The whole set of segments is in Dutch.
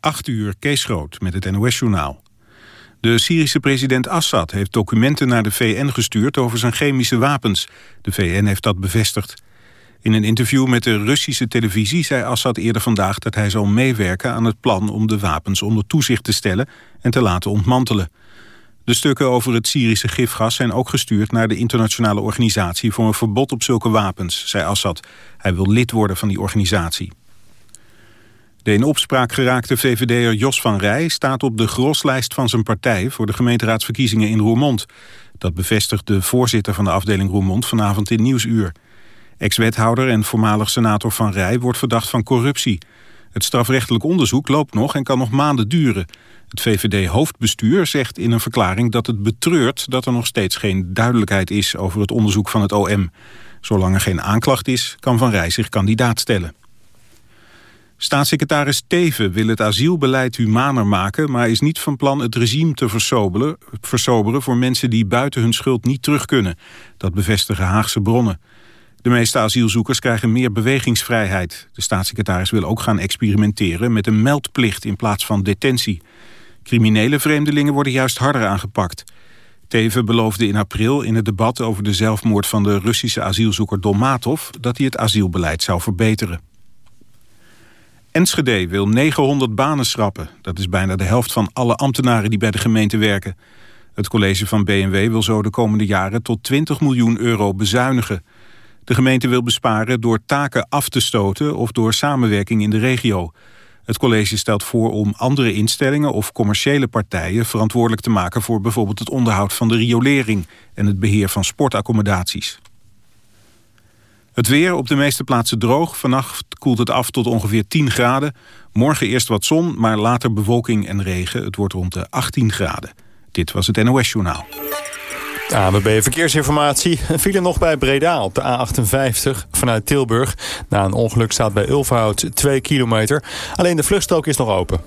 8 uur, Kees Groot met het NOS-journaal. De Syrische president Assad heeft documenten naar de VN gestuurd over zijn chemische wapens. De VN heeft dat bevestigd. In een interview met de Russische televisie zei Assad eerder vandaag dat hij zal meewerken aan het plan om de wapens onder toezicht te stellen en te laten ontmantelen. De stukken over het Syrische gifgas zijn ook gestuurd naar de internationale organisatie voor een verbod op zulke wapens, zei Assad. Hij wil lid worden van die organisatie. De in opspraak geraakte VVD'er Jos van Rij staat op de groslijst van zijn partij voor de gemeenteraadsverkiezingen in Roermond. Dat bevestigt de voorzitter van de afdeling Roermond vanavond in Nieuwsuur. Ex-wethouder en voormalig senator Van Rij wordt verdacht van corruptie. Het strafrechtelijk onderzoek loopt nog en kan nog maanden duren. Het VVD-hoofdbestuur zegt in een verklaring dat het betreurt... dat er nog steeds geen duidelijkheid is over het onderzoek van het OM. Zolang er geen aanklacht is, kan Van Rij zich kandidaat stellen. Staatssecretaris Teven wil het asielbeleid humaner maken... maar is niet van plan het regime te versoberen, versoberen voor mensen die buiten hun schuld niet terug kunnen. Dat bevestigen Haagse bronnen. De meeste asielzoekers krijgen meer bewegingsvrijheid. De staatssecretaris wil ook gaan experimenteren met een meldplicht in plaats van detentie. Criminele vreemdelingen worden juist harder aangepakt. Teven beloofde in april in het debat over de zelfmoord van de Russische asielzoeker Dolmatov dat hij het asielbeleid zou verbeteren. Enschede wil 900 banen schrappen. Dat is bijna de helft van alle ambtenaren die bij de gemeente werken. Het college van BMW wil zo de komende jaren tot 20 miljoen euro bezuinigen. De gemeente wil besparen door taken af te stoten of door samenwerking in de regio. Het college stelt voor om andere instellingen of commerciële partijen verantwoordelijk te maken voor bijvoorbeeld het onderhoud van de riolering en het beheer van sportaccommodaties. Het weer op de meeste plaatsen droog. Vannacht koelt het af tot ongeveer 10 graden. Morgen eerst wat zon, maar later bewolking en regen. Het wordt rond de 18 graden. Dit was het NOS Journaal. ANWB Verkeersinformatie. File nog bij Breda op de A58 vanuit Tilburg. Na een ongeluk staat bij Ulverhout 2 kilometer. Alleen de vluchtstrook is nog open.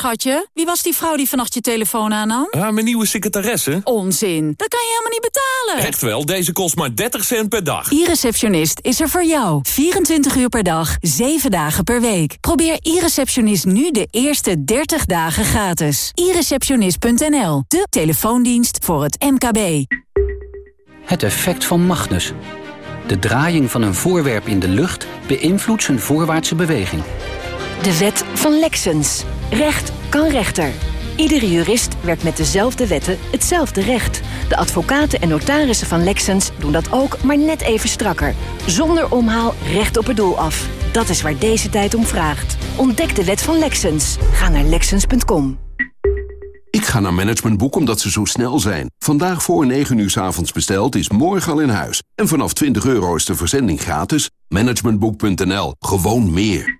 Schatje, wie was die vrouw die vannacht je telefoon aannam? Ah, mijn nieuwe secretaresse. Onzin, dat kan je helemaal niet betalen. Echt wel, deze kost maar 30 cent per dag. E-receptionist is er voor jou. 24 uur per dag, 7 dagen per week. Probeer e-receptionist nu de eerste 30 dagen gratis. e-receptionist.nl, de telefoondienst voor het MKB. Het effect van Magnus. De draaiing van een voorwerp in de lucht beïnvloedt zijn voorwaartse beweging. De wet van Lexens. Recht kan rechter. Iedere jurist werkt met dezelfde wetten hetzelfde recht. De advocaten en notarissen van Lexens doen dat ook, maar net even strakker. Zonder omhaal recht op het doel af. Dat is waar deze tijd om vraagt. Ontdek de wet van Lexens. Ga naar Lexens.com. Ik ga naar Managementboek omdat ze zo snel zijn. Vandaag voor 9 uur s avonds besteld is morgen al in huis. En vanaf 20 euro is de verzending gratis. Managementboek.nl. Gewoon meer.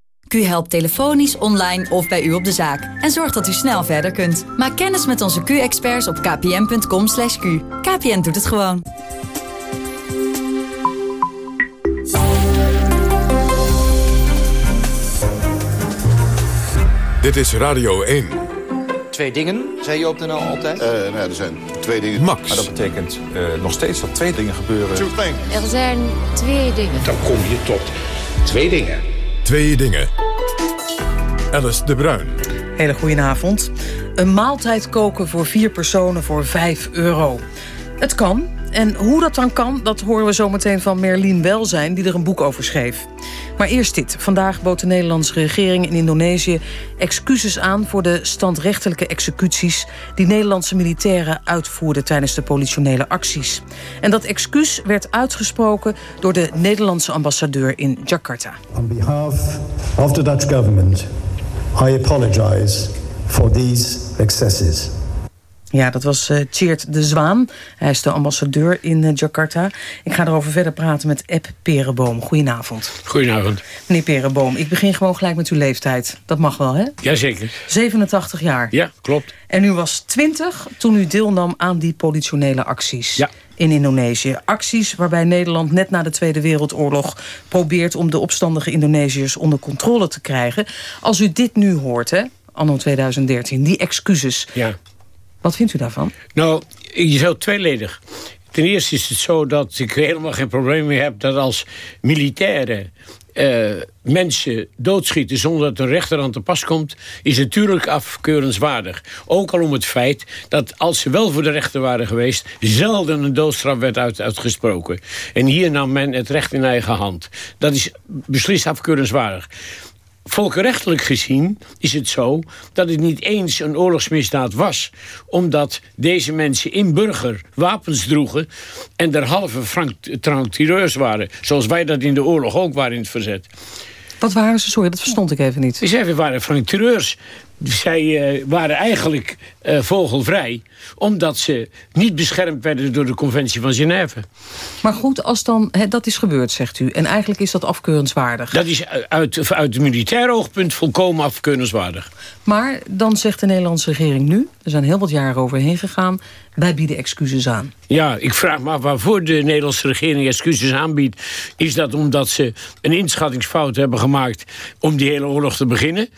Q helpt telefonisch, online of bij u op de zaak. En zorgt dat u snel verder kunt. Maak kennis met onze Q-experts op kpn.com. /q. KPN doet het gewoon. Dit is Radio 1. Twee dingen, zei je op de NL altijd? Uh, nou, er zijn twee dingen. Max. Maar dat betekent uh, nog steeds dat twee dingen gebeuren. Er zijn twee dingen. Dan kom je tot twee dingen. Twee dingen. Alice de Bruin. Hele goedenavond. Een maaltijd koken voor vier personen voor 5 euro. Het kan. En hoe dat dan kan, dat horen we zometeen van Merlien Welzijn... die er een boek over schreef. Maar eerst dit. Vandaag bood de Nederlandse regering in Indonesië... excuses aan voor de standrechtelijke executies... die Nederlandse militairen uitvoerden tijdens de politionele acties. En dat excuus werd uitgesproken door de Nederlandse ambassadeur in Jakarta. On behalf of the Dutch government... I apologize for these excesses. Ja, dat was uh, Tjeerd de Zwaan. Hij is de ambassadeur in uh, Jakarta. Ik ga erover verder praten met Eb Perenboom. Goedenavond. Goedenavond. Meneer Perenboom, ik begin gewoon gelijk met uw leeftijd. Dat mag wel, hè? Jazeker. 87 jaar. Ja, klopt. En u was 20 toen u deelnam aan die politionele acties. Ja. In Indonesië. Acties waarbij Nederland net na de Tweede Wereldoorlog... probeert om de opstandige Indonesiërs onder controle te krijgen. Als u dit nu hoort, hè, anno 2013, die excuses... Ja. Wat vindt u daarvan? Nou, je zou tweeledig. Ten eerste is het zo dat ik helemaal geen probleem meer heb... dat als militairen uh, mensen doodschieten zonder dat een rechter aan te pas komt... is natuurlijk afkeurenswaardig. Ook al om het feit dat als ze wel voor de rechter waren geweest... zelden een doodstraf werd uit, uitgesproken. En hier nam men het recht in eigen hand. Dat is beslist afkeurenswaardig. Volkenrechtelijk gezien is het zo dat het niet eens een oorlogsmisdaad was... omdat deze mensen in burger wapens droegen... en derhalve frank waren. Zoals wij dat in de oorlog ook waren in het verzet. Wat waren ze? Sorry, dat verstond ik even niet. Ze waren franctireurs. Zij uh, waren eigenlijk uh, vogelvrij omdat ze niet beschermd werden door de conventie van Genève. Maar goed, als dan, he, dat is gebeurd, zegt u. En eigenlijk is dat afkeurenswaardig. Dat is uit, uit het militair oogpunt volkomen afkeurenswaardig. Maar dan zegt de Nederlandse regering nu... er zijn heel wat jaren overheen gegaan... wij bieden excuses aan. Ja, ik vraag me af waarvoor de Nederlandse regering excuses aanbiedt. Is dat omdat ze een inschattingsfout hebben gemaakt... om die hele oorlog te beginnen?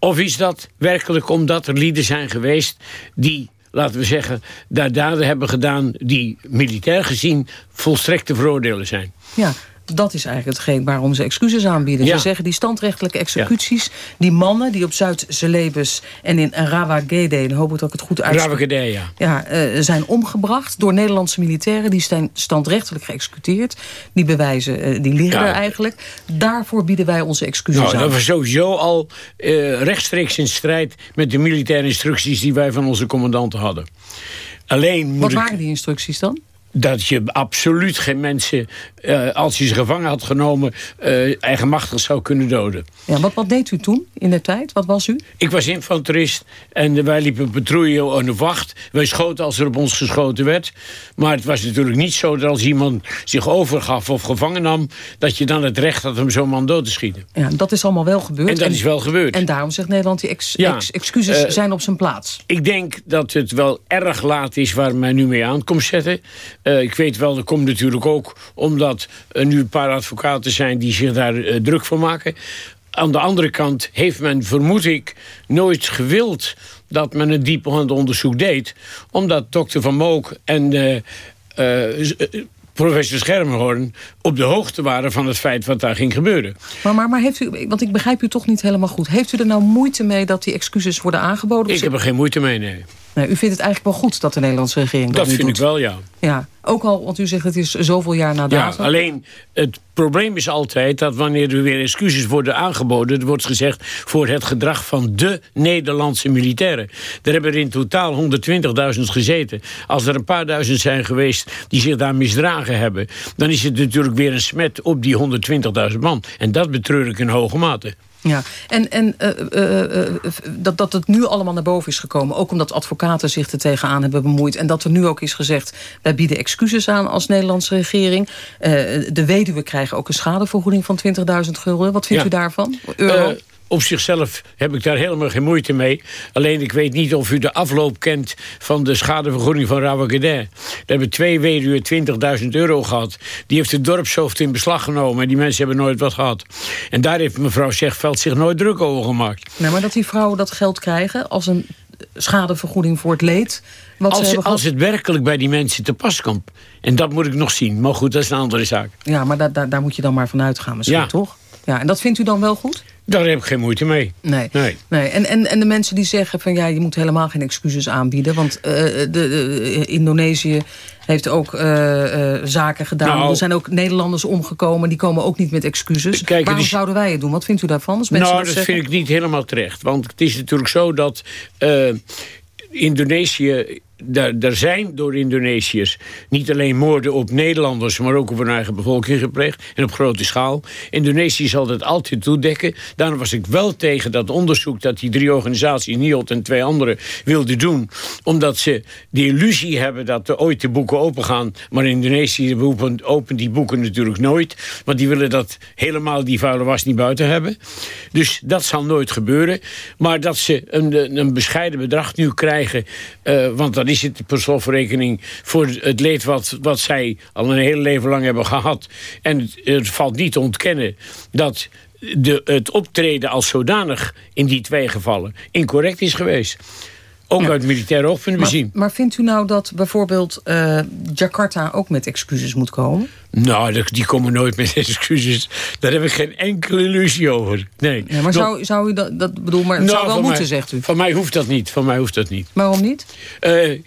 Of is dat werkelijk omdat er lieden zijn geweest... die laten we zeggen, daar daden hebben gedaan... die militair gezien volstrekt te veroordelen zijn. Ja, dat is eigenlijk hetgeen waarom ze excuses aanbieden. Ze zeggen die standrechtelijke executies... die mannen die op Zuid-Celebes en in Rawagede... en hoop dat ik het goed uitspreek... Rawagede, ja. ja uh, zijn omgebracht door Nederlandse militairen... die zijn standrechtelijk geëxecuteerd. Die bewijzen, uh, die liggen er eigenlijk. Daarvoor bieden wij onze excuses nou, aan. Dat was sowieso al uh, rechtstreeks in strijd... met de militaire instructies die wij van onze commandanten hadden. Alleen moet Wat ik... waren die instructies dan? Dat je absoluut geen mensen, uh, als je ze gevangen had genomen... Uh, eigenmachtig zou kunnen doden. Ja, wat, wat deed u toen in de tijd? Wat was u? Ik was infanterist en wij liepen patrouille aan de wacht. Wij schoten als er op ons geschoten werd. Maar het was natuurlijk niet zo dat als iemand zich overgaf of gevangen nam... dat je dan het recht had om zo'n man dood te schieten. Ja, dat is allemaal wel gebeurd. En dat is wel gebeurd. En daarom zegt Nederland, die ex, ja, ex, excuses uh, zijn op zijn plaats. Ik denk dat het wel erg laat is waar men nu mee aankomt zetten... Uh, ik weet wel, dat komt natuurlijk ook omdat er nu een paar advocaten zijn... die zich daar uh, druk voor maken. Aan de andere kant heeft men, vermoed ik, nooit gewild... dat men een diepgaand onderzoek deed. Omdat dokter Van Mook en... Uh, professor Schermerhorn op de hoogte waren van het feit wat daar ging gebeuren. Maar, maar, maar heeft u, want ik begrijp u toch niet helemaal goed. Heeft u er nou moeite mee dat die excuses worden aangeboden? Ik heb er geen moeite mee, nee. Nee u vindt het eigenlijk wel goed dat de Nederlandse regering dat, dat vind doet. ik wel, ja. Ja, ook al, want u zegt het is zoveel jaar na datum. Ja, alleen het probleem is altijd dat wanneer er weer excuses worden aangeboden... er wordt gezegd voor het gedrag van de Nederlandse militairen. Er hebben er in totaal 120.000 gezeten. Als er een paar duizend zijn geweest die zich daar misdragen hebben... dan is het natuurlijk weer een smet op die 120.000 man. En dat betreur ik in hoge mate. Ja, en, en uh, uh, uh, dat, dat het nu allemaal naar boven is gekomen... ook omdat advocaten zich er tegenaan hebben bemoeid... en dat er nu ook is gezegd... wij bieden excuses aan als Nederlandse regering. de weduwe krijgen ook een schadevergoeding van 20.000 gulden. Wat vindt ja. u daarvan? Euro? Op zichzelf heb ik daar helemaal geen moeite mee. Alleen ik weet niet of u de afloop kent van de schadevergoeding van Rawagedin. Daar hebben twee weduwen 20.000 euro gehad. Die heeft het dorpshoofd in beslag genomen. En die mensen hebben nooit wat gehad. En daar heeft mevrouw Zegveld zich nooit druk over gemaakt. Nou, maar dat die vrouwen dat geld krijgen als een schadevergoeding voor het leed... Wat als, ze als het werkelijk bij die mensen te pas komt. En dat moet ik nog zien. Maar goed, dat is een andere zaak. Ja, maar da da daar moet je dan maar vanuit gaan misschien, ja. toch? Ja, en dat vindt u dan wel goed? Daar heb ik geen moeite mee. Nee. nee. nee. En, en, en de mensen die zeggen van ja, je moet helemaal geen excuses aanbieden. Want uh, de, de, Indonesië heeft ook uh, uh, zaken gedaan. Nou, er zijn ook Nederlanders omgekomen. Die komen ook niet met excuses. Kijk, Waarom zouden wij het doen? Wat vindt u daarvan? Als nou, dat, dat zeggen? vind ik niet helemaal terecht. Want het is natuurlijk zo dat Indonesië er zijn door Indonesiërs niet alleen moorden op Nederlanders... maar ook op hun eigen bevolking gepleegd en op grote schaal. Indonesië zal dat altijd toedekken. Daarom was ik wel tegen dat onderzoek dat die drie organisaties... NIOT en twee andere wilden doen. Omdat ze de illusie hebben dat er ooit de boeken opengaan... maar Indonesië opent die boeken natuurlijk nooit. Want die willen dat helemaal die vuile was niet buiten hebben. Dus dat zal nooit gebeuren. Maar dat ze een, een bescheiden bedrag nu krijgen... Uh, want dan is het per slotverrekening voor het leed wat, wat zij al een hele leven lang hebben gehad. En het, het valt niet te ontkennen dat de, het optreden als zodanig in die twee gevallen incorrect is geweest. Ook uit militair oogpunt bezien. Maar vindt u nou dat bijvoorbeeld uh, Jakarta ook met excuses moet komen? Nou, die komen nooit met excuses. Daar heb ik geen enkele illusie over. Nee. Ja, maar zou, zou u dat, dat bedoel, maar het nou, zou wel moeten, zegt u? Van mij hoeft dat niet. Van mij hoeft dat niet. Waarom niet? Uh,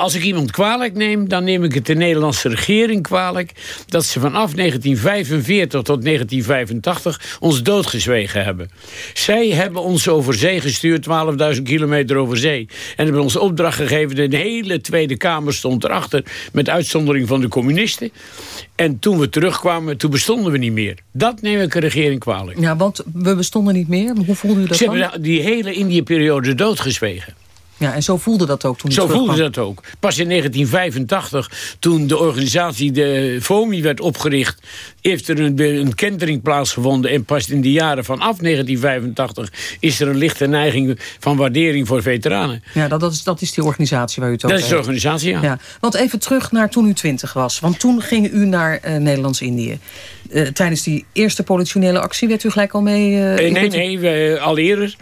als ik iemand kwalijk neem, dan neem ik het de Nederlandse regering kwalijk... dat ze vanaf 1945 tot 1985 ons doodgezwegen hebben. Zij hebben ons over zee gestuurd, 12.000 kilometer over zee. En hebben ons opdracht gegeven, de hele Tweede Kamer stond erachter... met uitzondering van de communisten. En toen we terugkwamen, toen bestonden we niet meer. Dat neem ik de regering kwalijk. Ja, want we bestonden niet meer. Hoe voelde u dat Ze hebben die hele Indië-periode doodgezwegen. Ja, en zo voelde dat ook toen Zo voelde dat ook. Pas in 1985, toen de organisatie de FOMI werd opgericht... heeft er een, een kentering plaatsgevonden. En pas in de jaren vanaf 1985 is er een lichte neiging van waardering voor veteranen. Ja, dat, dat, is, dat is die organisatie waar u het over Dat is de organisatie, ja. ja. Want even terug naar toen u 20 was. Want toen ging u naar uh, Nederlands-Indië. Uh, tijdens die eerste politionele actie werd u gelijk al mee... Uh, nee, nee, al eerder.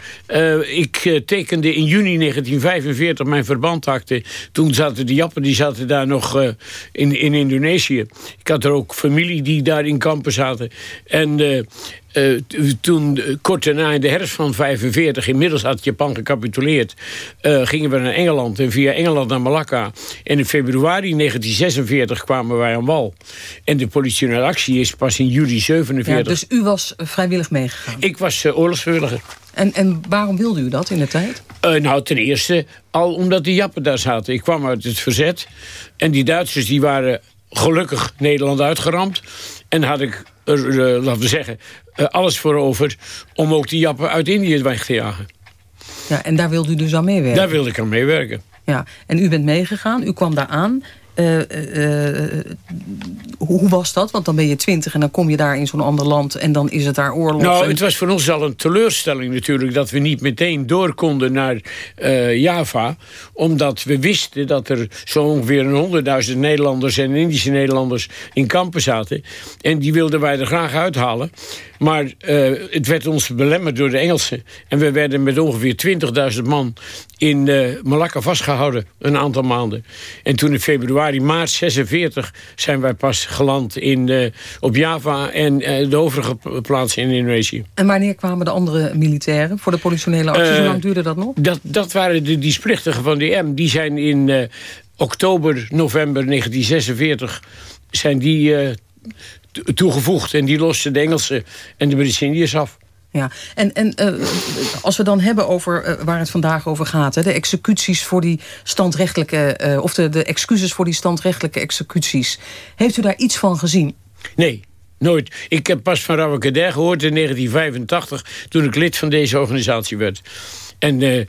ik tekende in juni 1945 mijn verbandakte. Toen zaten de Jappen, die zaten daar nog in, in Indonesië. Ik had er ook familie die daar in kampen zaten. En uh, toen, uh, kort daarna in de herfst van 45, inmiddels had Japan gecapituleerd, uh, gingen we naar Engeland en via Engeland naar Malakka. En in februari 1946 kwamen wij aan wal. En de politionele actie is pas in juli 47. Ja, dus u was vrijwillig meegegaan? Ik was oorlogsvrijwilliger. En, en waarom wilde u dat in de tijd? nou, ten eerste al omdat de Jappen daar zaten. Ik kwam uit het verzet. En die Duitsers die waren gelukkig Nederland uitgeramd. En had ik er, uh, laten we zeggen, uh, alles voor over... om ook die jappen uit Indië weg te jagen. Ja, en daar wilde u dus aan meewerken? Daar wilde ik aan meewerken. Ja, en u bent meegegaan, u kwam daar aan. Uh, hoe was dat? Want dan ben je twintig en dan kom je daar in zo'n ander land... en dan is het daar oorlog. Nou, het was voor ons al een teleurstelling natuurlijk... dat we niet meteen door konden naar Java. Omdat we wisten dat er zo ongeveer een honderdduizend Nederlanders... en Indische Nederlanders in kampen zaten. En die wilden wij er graag uithalen. Maar uh, het werd ons belemmerd door de Engelsen. En we werden met ongeveer 20.000 man in uh, Malakka vastgehouden. Een aantal maanden. En toen in februari, maart 46 zijn wij pas geland in, uh, op Java... en de overige plaatsen in Indonesië. En wanneer kwamen de andere militairen voor de politionele acties? Hoe lang duurde dat nog? Dat, dat waren de dienstplichtigen van de M. Die zijn in oktober, november 1946... zijn die toegevoegd. En die losten de Engelsen en de Indiërs af. Ja, en, en uh, als we dan hebben over uh, waar het vandaag over gaat... Hè, de executies voor die standrechtelijke... Uh, of de, de excuses voor die standrechtelijke executies... heeft u daar iets van gezien? Nee, nooit. Ik heb pas van Rawakader gehoord in 1985... toen ik lid van deze organisatie werd. En uh,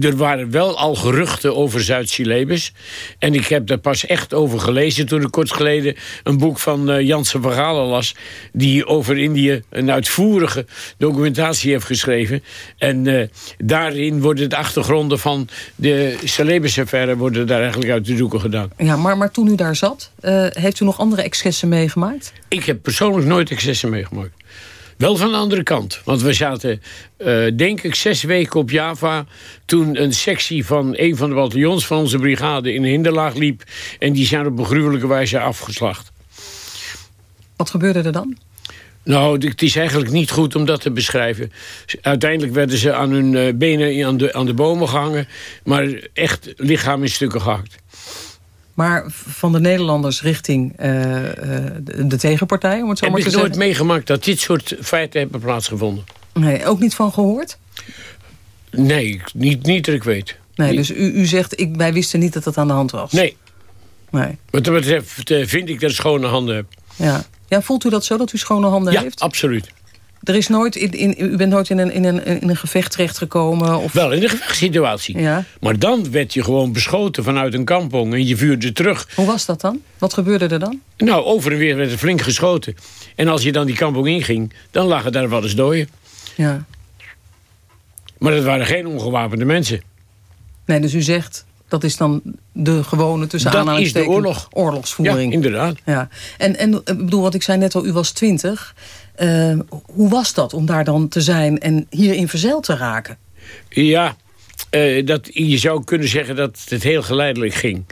er waren wel al geruchten over Zuid-Cilebes. En ik heb daar pas echt over gelezen toen ik kort geleden... een boek van uh, Janssen van Galen las... die over Indië een uitvoerige documentatie heeft geschreven. En uh, daarin worden de achtergronden van de Celebes-affaire... worden daar eigenlijk uit de doeken gedaan. Ja, maar, maar toen u daar zat, heeft u nog andere excessen meegemaakt? Ik heb persoonlijk nooit excessen meegemaakt. Wel van de andere kant. Want we zaten, uh, denk ik, zes weken op Java... toen een sectie van een van de bataljons van onze brigade in hinderlaag liep... en die zijn op een gruwelijke wijze afgeslacht. Wat gebeurde er dan? Nou, het is eigenlijk niet goed om dat te beschrijven. Uiteindelijk werden ze aan hun eh, benen aan de, aan de bomen gehangen... maar echt lichaam in stukken gehakt. Maar van de Nederlanders richting uh, de, de, tegenpartij, om het zo Heb maar te zeggen? Heb ik nooit meegemaakt dat dit soort feiten hebben plaatsgevonden. Nee, ook niet van gehoord? Nee, niet, niet dat ik weet. Nee, dus u, u zegt, ik, wij wisten niet dat dat aan de hand was? Nee. nee. Wat dat betreft eh, vind ik dat ik schone handen heb. Ja. ja, voelt u dat zo, dat u schone handen ja, heeft? absoluut. Er is nooit in, in, u bent nooit in een, in een, in een gevecht terechtgekomen? Of... Wel, in een gevechtssituatie. Ja. Maar dan werd je gewoon beschoten vanuit een kampong en je vuurde terug. Hoe was dat dan? Wat gebeurde er dan? Nou, over en weer werd er flink geschoten. En als je dan die kampong inging, dan lagen daar wel eens dooien. Ja. Maar dat waren geen ongewapende mensen. Nee, dus u zegt, dat is dan de gewone tussen Dat is de oorlog. oorlogsvoering. Ja, inderdaad. Ja. En, en ik bedoel, wat ik zei net al, u was twintig. Uh, hoe was dat om daar dan te zijn en hierin verzeild te raken? Ja, uh, dat, je zou kunnen zeggen dat het heel geleidelijk ging.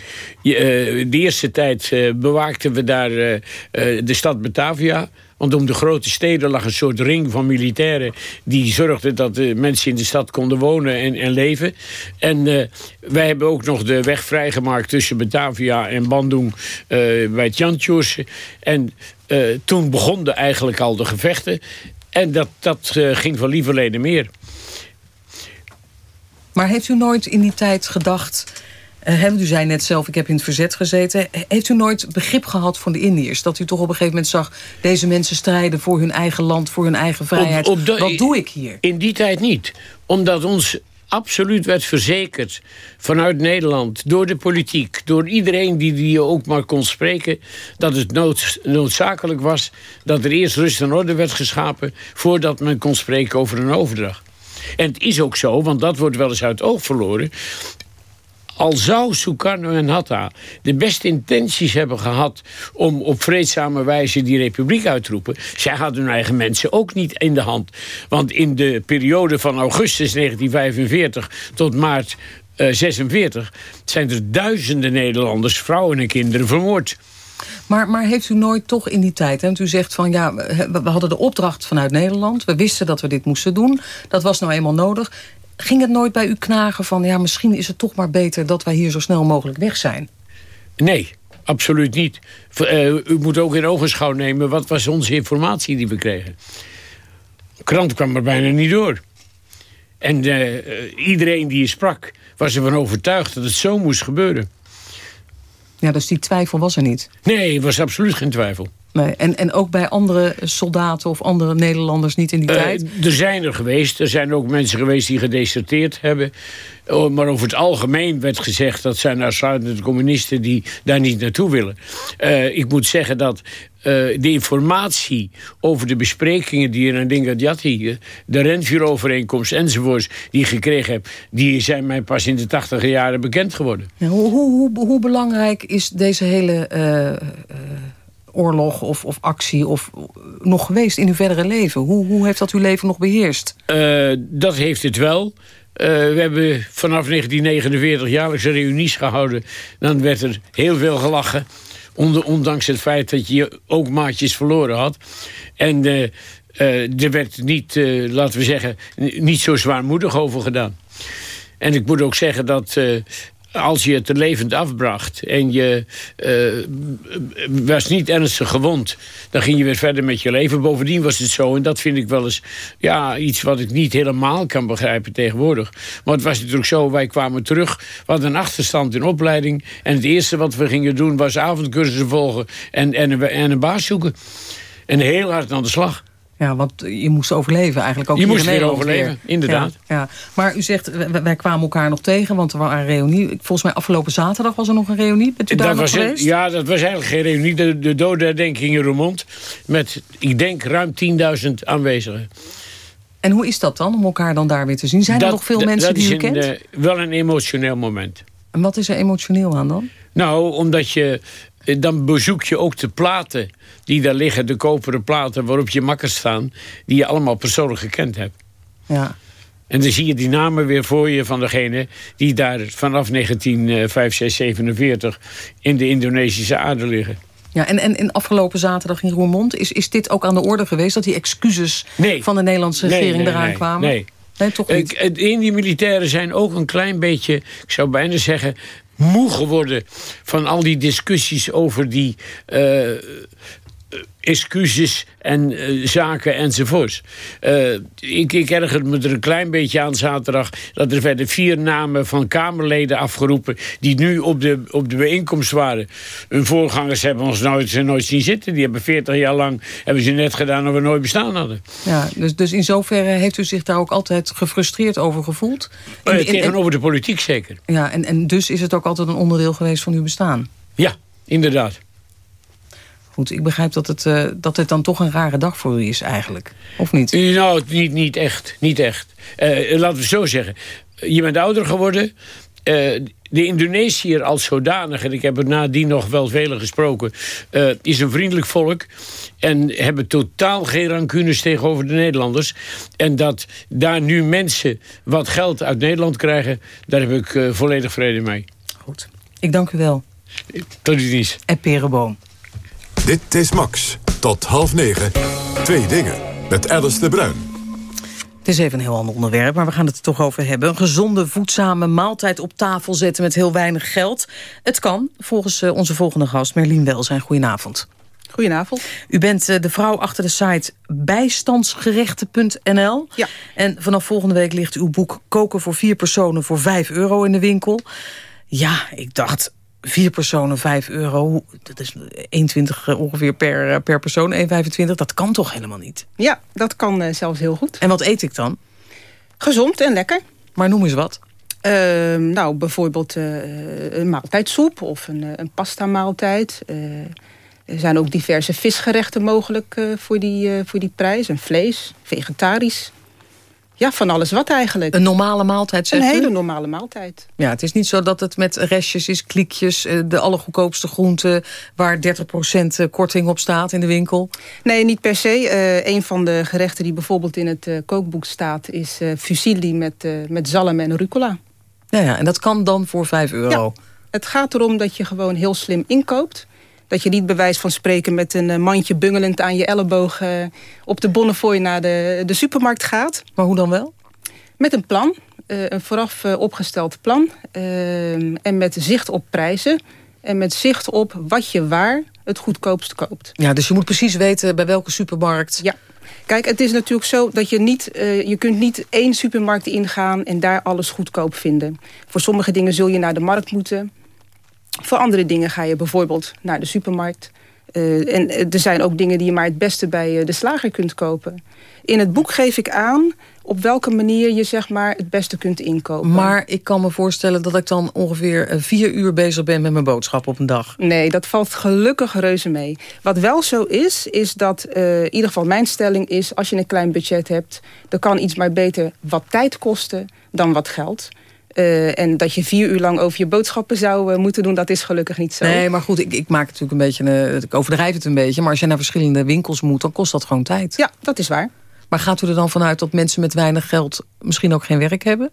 Je, uh, de eerste tijd bewaakten we daar de stad Batavia. Want om de grote steden lag een soort ring van militairen... die zorgden dat de mensen in de stad konden wonen en, en leven. En wij hebben ook nog de weg vrijgemaakt tussen Batavia en Bandung... Bij Tjantjos. En uh, toen begonnen eigenlijk al de gevechten. En dat, dat ging van lieverlede meer. Maar heeft u nooit in die tijd gedacht... Uh, u zei net zelf, ik heb in het verzet gezeten. Heeft u nooit begrip gehad van de Indiërs? Dat u toch op een gegeven moment zag... deze mensen strijden voor hun eigen land, voor hun eigen vrijheid. Op, op de, Wat doe ik hier? In die tijd niet. Omdat ons absoluut werd verzekerd vanuit Nederland... door de politiek, door iedereen die, die je ook maar kon spreken... dat het nood, noodzakelijk was dat er eerst rust en orde werd geschapen... voordat men kon spreken over een overdracht. En het is ook zo, want dat wordt wel eens uit oog verloren al zou Sukarno en Hatta de beste intenties hebben gehad... om op vreedzame wijze die republiek uit te roepen... zij hadden hun eigen mensen ook niet in de hand. Want in de periode van augustus 1945 tot maart 1946... zijn er duizenden Nederlanders, vrouwen en kinderen vermoord. Maar, maar heeft u nooit toch in die tijd... Hè, want u zegt van ja, we, we hadden de opdracht vanuit Nederland... we wisten dat we dit moesten doen, dat was nou eenmaal nodig... Ging het nooit bij u knagen van... ja, misschien is het toch maar beter dat wij hier zo snel mogelijk weg zijn? Nee, absoluut niet. Uh, u moet ook in ogenschouw nemen... wat was onze informatie die we kregen. De krant kwam er bijna niet door. En uh, iedereen die je sprak was ervan overtuigd dat het zo moest gebeuren. Ja, dus die twijfel was er niet? Nee, er was absoluut geen twijfel. Nee, en, en ook bij andere soldaten of andere Nederlanders niet in die uh, tijd? Er zijn er geweest. Er zijn ook mensen geweest die gedeserteerd hebben. Oh, maar over het algemeen werd gezegd... dat zijn uitsluitend communisten die daar niet naartoe willen. Uh, ik moet zeggen dat uh, de informatie over de besprekingen... die er aan Dingadjati, de Renvuur-overeenkomst enzovoorts... die ik gekregen heb, die zijn mij pas in de tachtige jaren bekend geworden. Hoe, hoe, hoe, belangrijk is deze hele oorlog of, of actie of nog geweest in uw verdere leven? Hoe, hoe heeft dat uw leven nog beheerst? Uh, dat heeft het wel. Uh, we hebben vanaf 1949 jaarlijkse reunies gehouden. Dan werd er heel veel gelachen. Onder, ondanks het feit dat je ook maatjes verloren had. En er werd niet, laten we zeggen, niet zo zwaarmoedig over gedaan. En ik moet ook zeggen dat als je het levend afbracht en je uh, was niet ernstig gewond... dan ging je weer verder met je leven. Bovendien was het zo, en dat vind ik wel eens ja, iets wat ik niet helemaal kan begrijpen tegenwoordig. Maar het was natuurlijk zo, wij kwamen terug, hadden een achterstand in opleiding... en het eerste wat we gingen doen was avondcursussen volgen en, en, en een baas zoeken. En heel hard aan de slag. Ja, want je moest overleven eigenlijk ook. Je moest weer overleven, inderdaad. Ja, ja, Maar u zegt, wij, kwamen elkaar nog tegen, want er was een reunie. Volgens mij afgelopen zaterdag was er nog een reunie. Bent u daar dat nog was geweest? ja, dat was eigenlijk geen reunie. De, de dodenherdenking in Roermond. Met, ik denk, ruim 10.000 aanwezigen. En hoe is dat dan, om elkaar dan daar weer te zien? Zijn er nog veel mensen die u kent? Dat is wel een emotioneel moment. En wat is er emotioneel aan dan? Nou, omdat je eh, dan bezoek je ook de platen die daar liggen, de koperen platen waarop je makkers staan, die je allemaal persoonlijk gekend hebt. Ja. En dan zie je die namen weer voor je van degene die daar vanaf 1947 in de Indonesische aarde liggen. Ja, en, en, en afgelopen zaterdag in Roermond, is, is dit ook aan de orde geweest... dat die excuses nee. van de Nederlandse regering nee, nee, eraan kwamen? Nee, nee. toch niet? De Indië militairen zijn ook een klein beetje, ik zou bijna zeggen moe geworden van al die discussies over die uh, excuses en uh, zaken enzovoorts. Uh, ik, ik erger me er een klein beetje aan zaterdag... dat er werden vier namen van Kamerleden afgeroepen... die nu op de, op de bijeenkomst waren. Hun voorgangers hebben ons nooit, nooit zien zitten. Die hebben 40 jaar lang hebben ze net gedaan of we nooit bestaan hadden. Ja, dus, dus in zoverre heeft u zich daar ook altijd gefrustreerd over gevoeld? Tegenover de politiek zeker. Ja, en, en dus is het ook altijd een onderdeel geweest van uw bestaan? Ja, inderdaad. Goed, ik begrijp dat het, uh, dat het dan toch een rare dag voor u is eigenlijk. Of niet? Nou, niet, niet echt. Niet echt. Uh, laten we zo zeggen. Je bent ouder geworden. Uh, de Indonesiër als zodanig, en ik heb er nadien nog wel velen gesproken... is een vriendelijk volk en hebben totaal geen rancunes tegenover de Nederlanders. En dat daar nu mensen wat geld uit Nederland krijgen... daar heb ik volledig vrede mee. Goed. Ik dank u wel. Tot ziens. En Perenboom. Dit is Max. Tot half negen. Twee dingen. Met Alice de Bruin. Het is even een heel ander onderwerp, maar we gaan het er toch over hebben. Een gezonde, voedzame maaltijd op tafel zetten met heel weinig geld. Het kan, volgens uh, onze volgende gast, Merlien Welzijn. Goedenavond. Goedenavond. U bent uh, de vrouw achter de site bijstandsgerechten.nl. Ja. En vanaf volgende week ligt uw boek Koken voor vier personen voor 5 euro in de winkel. Ja, ik dacht, vier personen 5 euro. Dat is 1,20 ongeveer per, per persoon, 1,25. Dat kan toch helemaal niet? Ja, dat kan uh, zelfs heel goed. En wat eet ik dan? Gezond en lekker. Maar noem eens wat. Uh, nou, bijvoorbeeld uh, een maaltijdsoep of een, een pasta maaltijd. er zijn ook diverse visgerechten mogelijk voor, die, voor die prijs. En vlees, vegetarisch. Ja, van alles wat eigenlijk. Een normale maaltijd, Een hele normale maaltijd. Ja, het is niet zo dat het met restjes is, kliekjes... de allergoedkoopste groenten waar 30% korting op staat in de winkel. Nee, niet per se. Uh, een van de gerechten die bijvoorbeeld in het uh, kookboek staat... is uh, fusilli met, met zalm en rucola. Ja, ja, en dat kan dan voor 5 euro. Ja, het gaat erom dat je gewoon heel slim inkoopt. Dat je niet bewijs van spreken met een mandje bungelend aan je elleboog... Uh, op de Bonnefoy naar de, de supermarkt gaat. Maar hoe dan wel? Met een plan. Uh, een vooraf opgesteld plan. en met zicht op prijzen. En met zicht op wat je waar het goedkoopst koopt. Ja, dus je moet precies weten bij welke supermarkt... Ja. Kijk, het is natuurlijk zo dat je niet... Uh, je kunt niet één supermarkt ingaan en daar alles goedkoop vinden. Voor sommige dingen zul je naar de markt moeten... Voor andere dingen ga je bijvoorbeeld naar de supermarkt. Uh, en er zijn ook dingen die je maar het beste bij de slager kunt kopen. In het boek geef ik aan op welke manier je zeg maar het beste kunt inkopen. Maar ik kan me voorstellen dat ik dan ongeveer vier uur bezig ben met mijn boodschap op een dag. Nee, dat valt gelukkig reuze mee. Wat wel zo is, is dat uh, in ieder geval mijn stelling is... als je een klein budget hebt, dan kan iets maar beter wat tijd kosten dan wat geld... Uh, en dat je vier uur lang over je boodschappen zou uh, moeten doen, dat is gelukkig niet zo. Nee, maar goed, ik, ik maak natuurlijk een beetje, uh, ik overdrijf het een beetje. Maar als je naar verschillende winkels moet, dan kost dat gewoon tijd. Ja, dat is waar. Maar gaat u er dan vanuit dat mensen met weinig geld misschien ook geen werk hebben?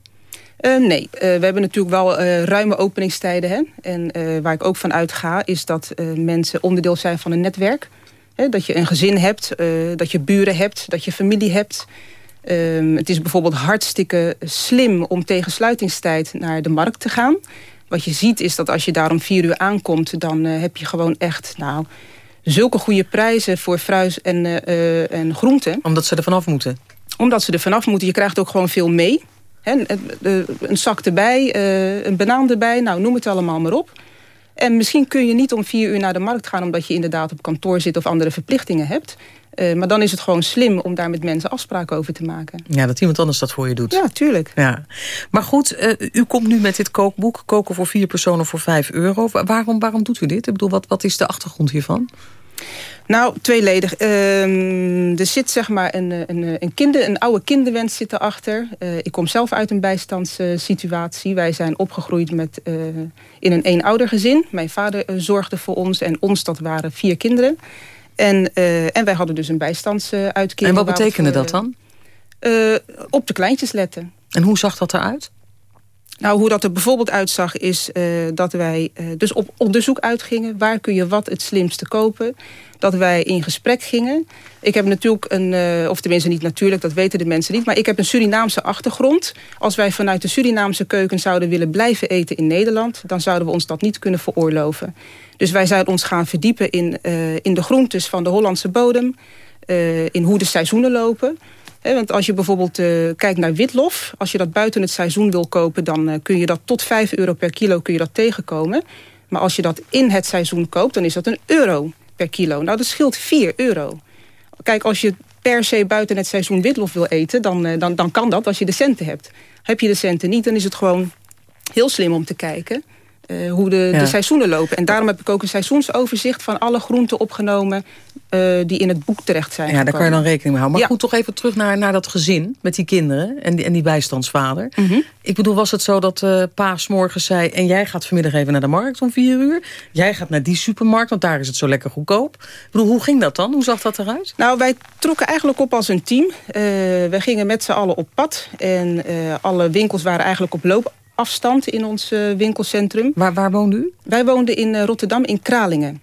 nee, we hebben natuurlijk wel ruime openingstijden. Hè? En waar ik ook van uitga is dat mensen onderdeel zijn van een netwerk. Hè? Dat je een gezin hebt, dat je buren hebt, dat je familie hebt... Um, het is bijvoorbeeld hartstikke slim om tegen sluitingstijd naar de markt te gaan. Wat je ziet is dat als je daar om vier uur aankomt... dan uh, heb je gewoon echt nou, zulke goede prijzen voor fruit en, uh, en groenten. Omdat ze er vanaf moeten? Omdat ze er vanaf moeten. Je krijgt ook gewoon veel mee. He, een zak erbij, een banaan erbij, nou noem het allemaal maar op. En misschien kun je niet om vier uur naar de markt gaan... omdat je inderdaad op kantoor zit of andere verplichtingen hebt... Uh, maar dan is het gewoon slim om daar met mensen afspraken over te maken. Ja, dat iemand anders dat voor je doet. Ja, tuurlijk. Ja. Maar goed, uh, u komt nu met dit kookboek. Koken voor vier personen voor vijf euro. Waarom, waarom doet u dit? Ik bedoel, wat, wat is de achtergrond hiervan? Nou, tweeledig. Uh, er zit zeg maar een, een, een, kinder, een oude kinderwens zit erachter. Uh, ik kom zelf uit een bijstandssituatie. Wij zijn opgegroeid met, uh, in een eenoudergezin. Mijn vader zorgde voor ons en ons, dat waren vier kinderen. En, uh, en wij hadden dus een bijstandsuitkering. En wat betekende dat dan? Uh, op de kleintjes letten. En hoe zag dat eruit? Nou, hoe dat er bijvoorbeeld uitzag is uh, dat wij uh, dus op onderzoek uitgingen. Waar kun je wat het slimste kopen? Dat wij in gesprek gingen. Ik heb natuurlijk een, uh, of tenminste niet natuurlijk, dat weten de mensen niet. Maar ik heb een Surinaamse achtergrond. Als wij vanuit de Surinaamse keuken zouden willen blijven eten in Nederland... dan zouden we ons dat niet kunnen veroorloven. Dus wij zouden ons gaan verdiepen in, in de groentes van de Hollandse bodem. In hoe de seizoenen lopen want als je bijvoorbeeld uh, kijkt naar witlof... als je dat buiten het seizoen wil kopen... dan uh, kun je dat tot 5 euro per kilo kun je dat tegenkomen. Maar als je dat in het seizoen koopt... dan is dat een euro per kilo. Nou, dat scheelt 4 euro. Kijk, als je per se buiten het seizoen witlof wil eten... dan, dan, dan kan dat als je de centen hebt. Heb je de centen niet, dan is het gewoon heel slim om te kijken... Uh, hoe de, ja. de, seizoenen lopen. En daarom heb ik ook een seizoensoverzicht van alle groenten opgenomen... Uh, die in het boek terecht zijn Ja, gekomen. daar kan je dan rekening mee houden. Maar ja. goed, toch even terug naar, naar dat gezin met die kinderen... en die, en die bijstandsvader. Mhm. Mm -hmm. Ik bedoel, was het zo dat uh, pa morgens zei... en jij gaat vanmiddag even naar de markt om vier uur? Jij gaat naar die supermarkt, want daar is het zo lekker goedkoop. Ik bedoel, hoe ging dat dan? Hoe zag dat eruit? Nou, wij trokken eigenlijk op als een team. We gingen met z'n allen op pad. En alle winkels waren eigenlijk op loop afstand in ons uh, winkelcentrum. Waar, waar woonde u? Wij woonden in uh, Rotterdam, in Kralingen.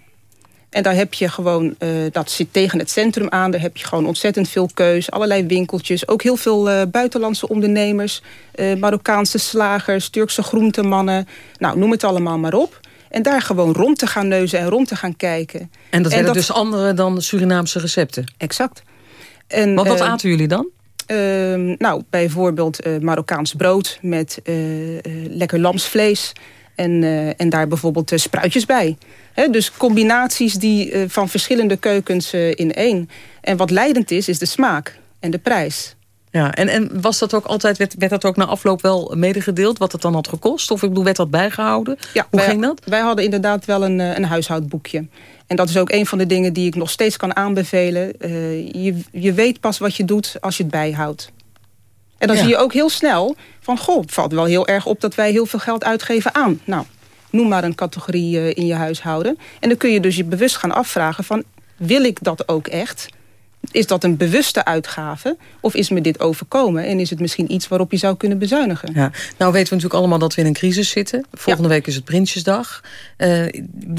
En daar heb je gewoon, uh, dat zit tegen het centrum aan... daar heb je gewoon ontzettend veel keus, allerlei winkeltjes. Ook heel veel buitenlandse ondernemers, Marokkaanse slagers... Turkse groentemannen, nou, noem het allemaal maar op. En daar gewoon rond te gaan neuzen en rond te gaan kijken. En dat zijn dus andere dan Surinaamse recepten? Exact. En, wat, wat aten jullie dan? Uh, nou, bijvoorbeeld uh, Marokkaans brood met uh, lekker lamsvlees. En, en daar bijvoorbeeld spruitjes bij. He, dus combinaties die, van verschillende keukens in één. En wat leidend is, is de smaak en de prijs. Ja, en, en was dat ook altijd, werd, werd dat ook na afloop wel medegedeeld... wat het dan had gekost? Of ik bedoel, werd dat bijgehouden? Ja, Hoe wij, ging dat? Wij hadden inderdaad wel een, een huishoudboekje. En dat is ook een van de dingen die ik nog steeds kan aanbevelen. Uh, je, je weet pas wat je doet als je het bijhoudt. En dan ja. zie je ook heel snel van... goh, het valt wel heel erg op dat wij heel veel geld uitgeven aan. Nou, noem maar een categorie uh, in je huishouden. En dan kun je dus je bewust gaan afvragen van... wil ik dat ook echt? Is dat een bewuste uitgave? Of is me dit overkomen? En is het misschien iets waarop je zou kunnen bezuinigen? Ja. Nou weten we natuurlijk allemaal dat we in een crisis zitten. Volgende ja. week is het Prinsjesdag. Uh,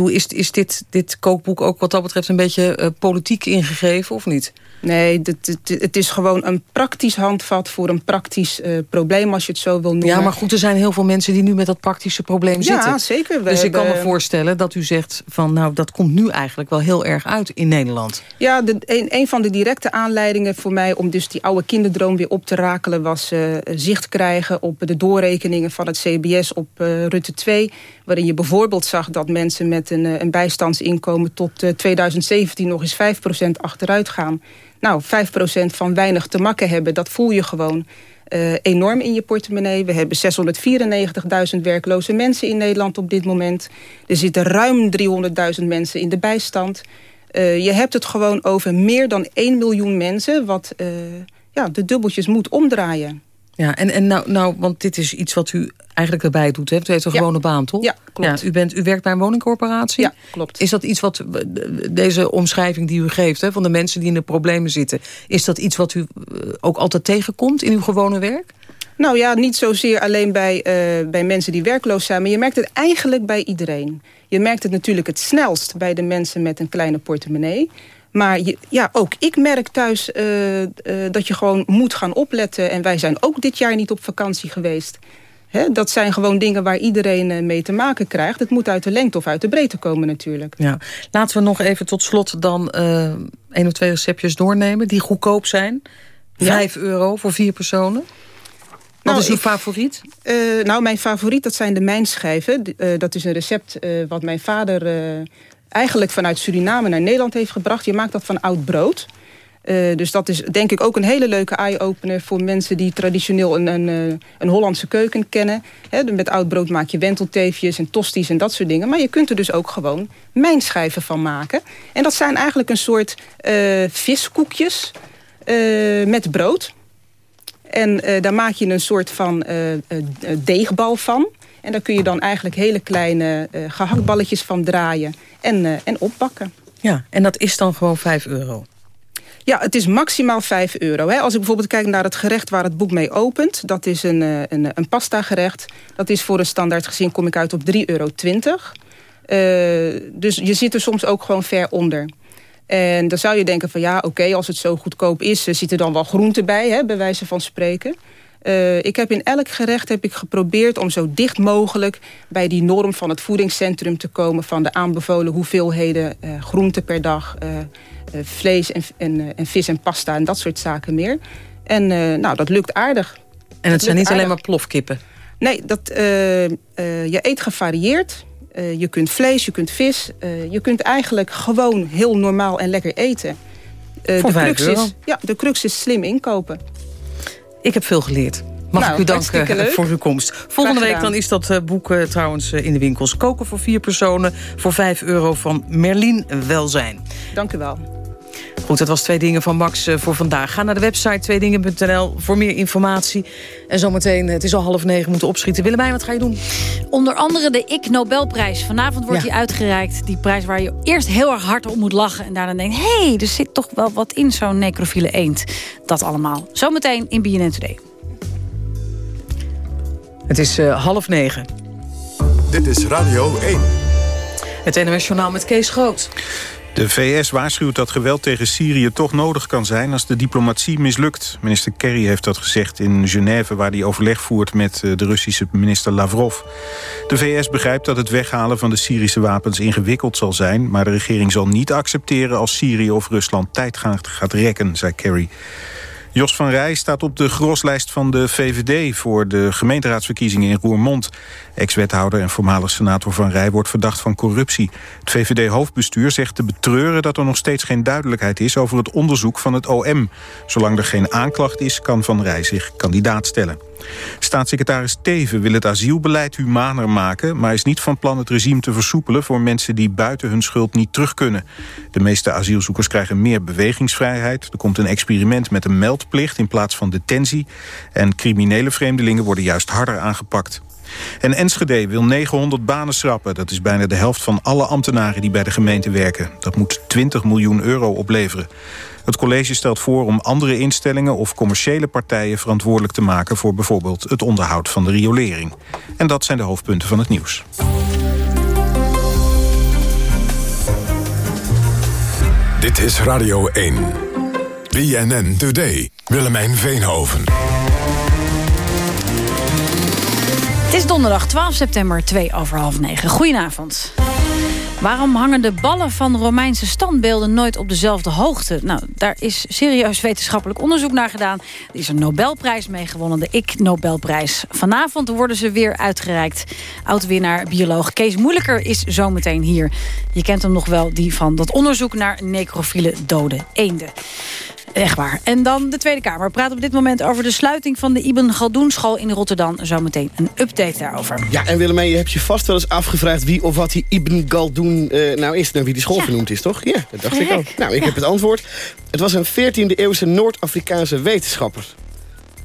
is is dit, dit kookboek ook wat dat betreft een beetje uh, politiek ingegeven of niet? Nee, het is gewoon een praktisch handvat voor een praktisch uh, probleem, als je het zo wil noemen. Ja, maar goed, er zijn heel veel mensen die nu met dat praktische probleem zitten. Ja, zeker. We dus hebben... ik kan me voorstellen dat u zegt van, nou, dat komt nu eigenlijk wel heel erg uit in Nederland. Ja, de, een, een van de directe aanleidingen voor mij om dus die oude kinderdroom weer op te rakelen... was uh, zicht krijgen op de doorrekeningen van het CBS op uh, Rutte 2... waarin je bijvoorbeeld zag dat mensen met een, een bijstandsinkomen tot 2017 nog eens 5% achteruit gaan... Nou, 5% van weinig te makken hebben, dat voel je gewoon enorm in je portemonnee. We hebben 694.000 werkloze mensen in Nederland op dit moment. Er zitten ruim 300.000 mensen in de bijstand. Uh, je hebt het gewoon over meer dan 1 miljoen mensen... wat uh, ja, de dubbeltjes moet omdraaien. Ja, en, en nou, nou, want dit is iets wat u eigenlijk erbij doet. Hè? U heeft een ja. gewone baan, toch? Ja, klopt. Ja, u, bent, u werkt bij een woningcorporatie? Ja, klopt. Is dat iets wat, deze omschrijving die u geeft... Hè, van de mensen die in de problemen zitten... is dat iets wat u ook altijd tegenkomt in uw gewone werk? Nou ja, niet zozeer alleen bij, uh, bij mensen die werkloos zijn... maar je merkt het eigenlijk bij iedereen. Je merkt het natuurlijk het snelst bij de mensen met een kleine portemonnee... Maar je, ja, ook ik merk thuis uh, uh, dat je gewoon moet gaan opletten. En wij zijn ook dit jaar niet op vakantie geweest. He, dat zijn gewoon dingen waar iedereen uh, mee te maken krijgt. Het moet uit de lengte of uit de breedte komen natuurlijk. Ja. Laten we nog even tot slot dan één of twee receptjes doornemen... die goedkoop zijn. Vijf ja. euro voor vier personen. Wat nou, is uw ik, favoriet? nou, mijn favoriet dat zijn de mijnschijven. dat is een recept wat mijn vader eigenlijk vanuit Suriname naar Nederland heeft gebracht. Je maakt dat van oud brood. Dus dat is denk ik ook een hele leuke eye-opener... voor mensen die traditioneel een, een, een Hollandse keuken kennen. He, met oud brood maak je wentelteefjes en tosties en dat soort dingen. Maar je kunt er dus ook gewoon mijnschijven van maken. En dat zijn eigenlijk een soort viskoekjes met brood. En daar maak je een soort van deegbal van... En daar kun je dan eigenlijk hele kleine gehaktballetjes van draaien en, en opbakken. Ja, en dat is dan gewoon 5 euro? Ja, het is maximaal 5 euro. Hè. Als ik bijvoorbeeld kijk naar het gerecht waar het boek mee opent... dat is een, eh, een, een pasta gerecht. Dat is voor een standaard gezin kom ik uit op 3,20 euro. Uh, dus je zit er soms ook gewoon ver onder. En dan zou je denken van ja, oké, okay, als het zo goedkoop is... zit er dan wel groente bij, hè, bij wijze van spreken... Uh, ik heb in elk gerecht heb ik geprobeerd om zo dicht mogelijk... bij die norm van het voedingscentrum te komen... van de aanbevolen hoeveelheden uh, groente per dag... Uh, vlees en, en, en, vis en pasta en dat soort zaken meer. En nou, dat lukt aardig. En het zijn niet alleen maar plofkippen? Nee, dat, je eet gevarieerd. Je kunt vlees, je kunt vis. je kunt eigenlijk gewoon heel normaal en lekker eten. Voor de crux euro. is, ja, de crux is slim inkopen. Ik heb veel geleerd. Mag nou, ik u danken voor uw komst. Volgende week dan is dat boek trouwens in de winkels. Koken voor vier personen voor 5 euro van Merlin Welzijn. Dank u wel. Goed, dat was Twee Dingen van Max uh, voor vandaag. Ga naar de website tweedingen.nl voor meer informatie. En zometeen, het is al half negen, moeten opschieten. Willemijn, wat ga je doen? Onder andere de Ik Nobelprijs. Vanavond wordt ja. die uitgereikt. Die prijs waar je eerst heel erg hard op moet lachen... en daarna denkt, hé, hey, er zit toch wel wat in zo'n necrofiele eend. Dat allemaal. Zometeen in BNN Today. Het is uh, half negen. Dit is Radio 1. Het NOS Journaal met Kees Groot. De VS waarschuwt dat geweld tegen Syrië toch nodig kan zijn als de diplomatie mislukt. Minister Kerry heeft dat gezegd in Genève waar hij overleg voert met de Russische minister Lavrov. De VS begrijpt dat het weghalen van de Syrische wapens ingewikkeld zal zijn, maar de regering zal niet accepteren als Syrië of Rusland tijd gaat rekken, zei Kerry. Jos van Rij staat op de groslijst van de VVD... voor de gemeenteraadsverkiezingen in Roermond. Ex-wethouder en voormalig senator Van Rij wordt verdacht van corruptie. Het VVD-hoofdbestuur zegt te betreuren dat er nog steeds geen duidelijkheid is... over het onderzoek van het OM. Zolang er geen aanklacht is, kan Van Rij zich kandidaat stellen. Staatssecretaris Teven wil het asielbeleid humaner maken... maar is niet van plan het regime te versoepelen... voor mensen die buiten hun schuld niet terug kunnen. De meeste asielzoekers krijgen meer bewegingsvrijheid. Er komt een experiment met een meldplicht in plaats van detentie... en criminele vreemdelingen worden juist harder aangepakt. En Enschede wil 900 banen schrappen. Dat is bijna de helft van alle ambtenaren die bij de gemeente werken. Dat moet 20 miljoen euro opleveren. Het college stelt voor om andere instellingen of commerciële partijen verantwoordelijk te maken voor bijvoorbeeld het onderhoud van de riolering. En dat zijn de hoofdpunten van het nieuws. Dit is Radio 1. BNN Today. Willemijn Veenhoven. Het is donderdag 12 september, 2 over half 9. Goedenavond. Waarom hangen de ballen van Romeinse standbeelden nooit op dezelfde hoogte? Nou, daar is serieus wetenschappelijk onderzoek naar gedaan. Er is een Nobelprijs mee gewonnen, de Ik Nobelprijs. Vanavond worden ze weer uitgereikt. Oud-winnaar bioloog Kees Moeilijker is zometeen hier. Je kent hem nog wel, die van dat onderzoek naar necrofiele dode eenden. Echt waar. En dan de Tweede Kamer praat op dit moment over de sluiting van de Ibn Galdoen school in Rotterdam. Zometeen een update daarover. Ja, en Willemijn, je hebt je vast wel eens afgevraagd wie of wat die Ibn Galdoen uh, nou is. Nou, wie die school ja. vernoemd is, toch? Ja, dat dacht Verrek. ik ook. Nou, ik heb het antwoord. Het was een 14e eeuwse Noord-Afrikaanse wetenschapper.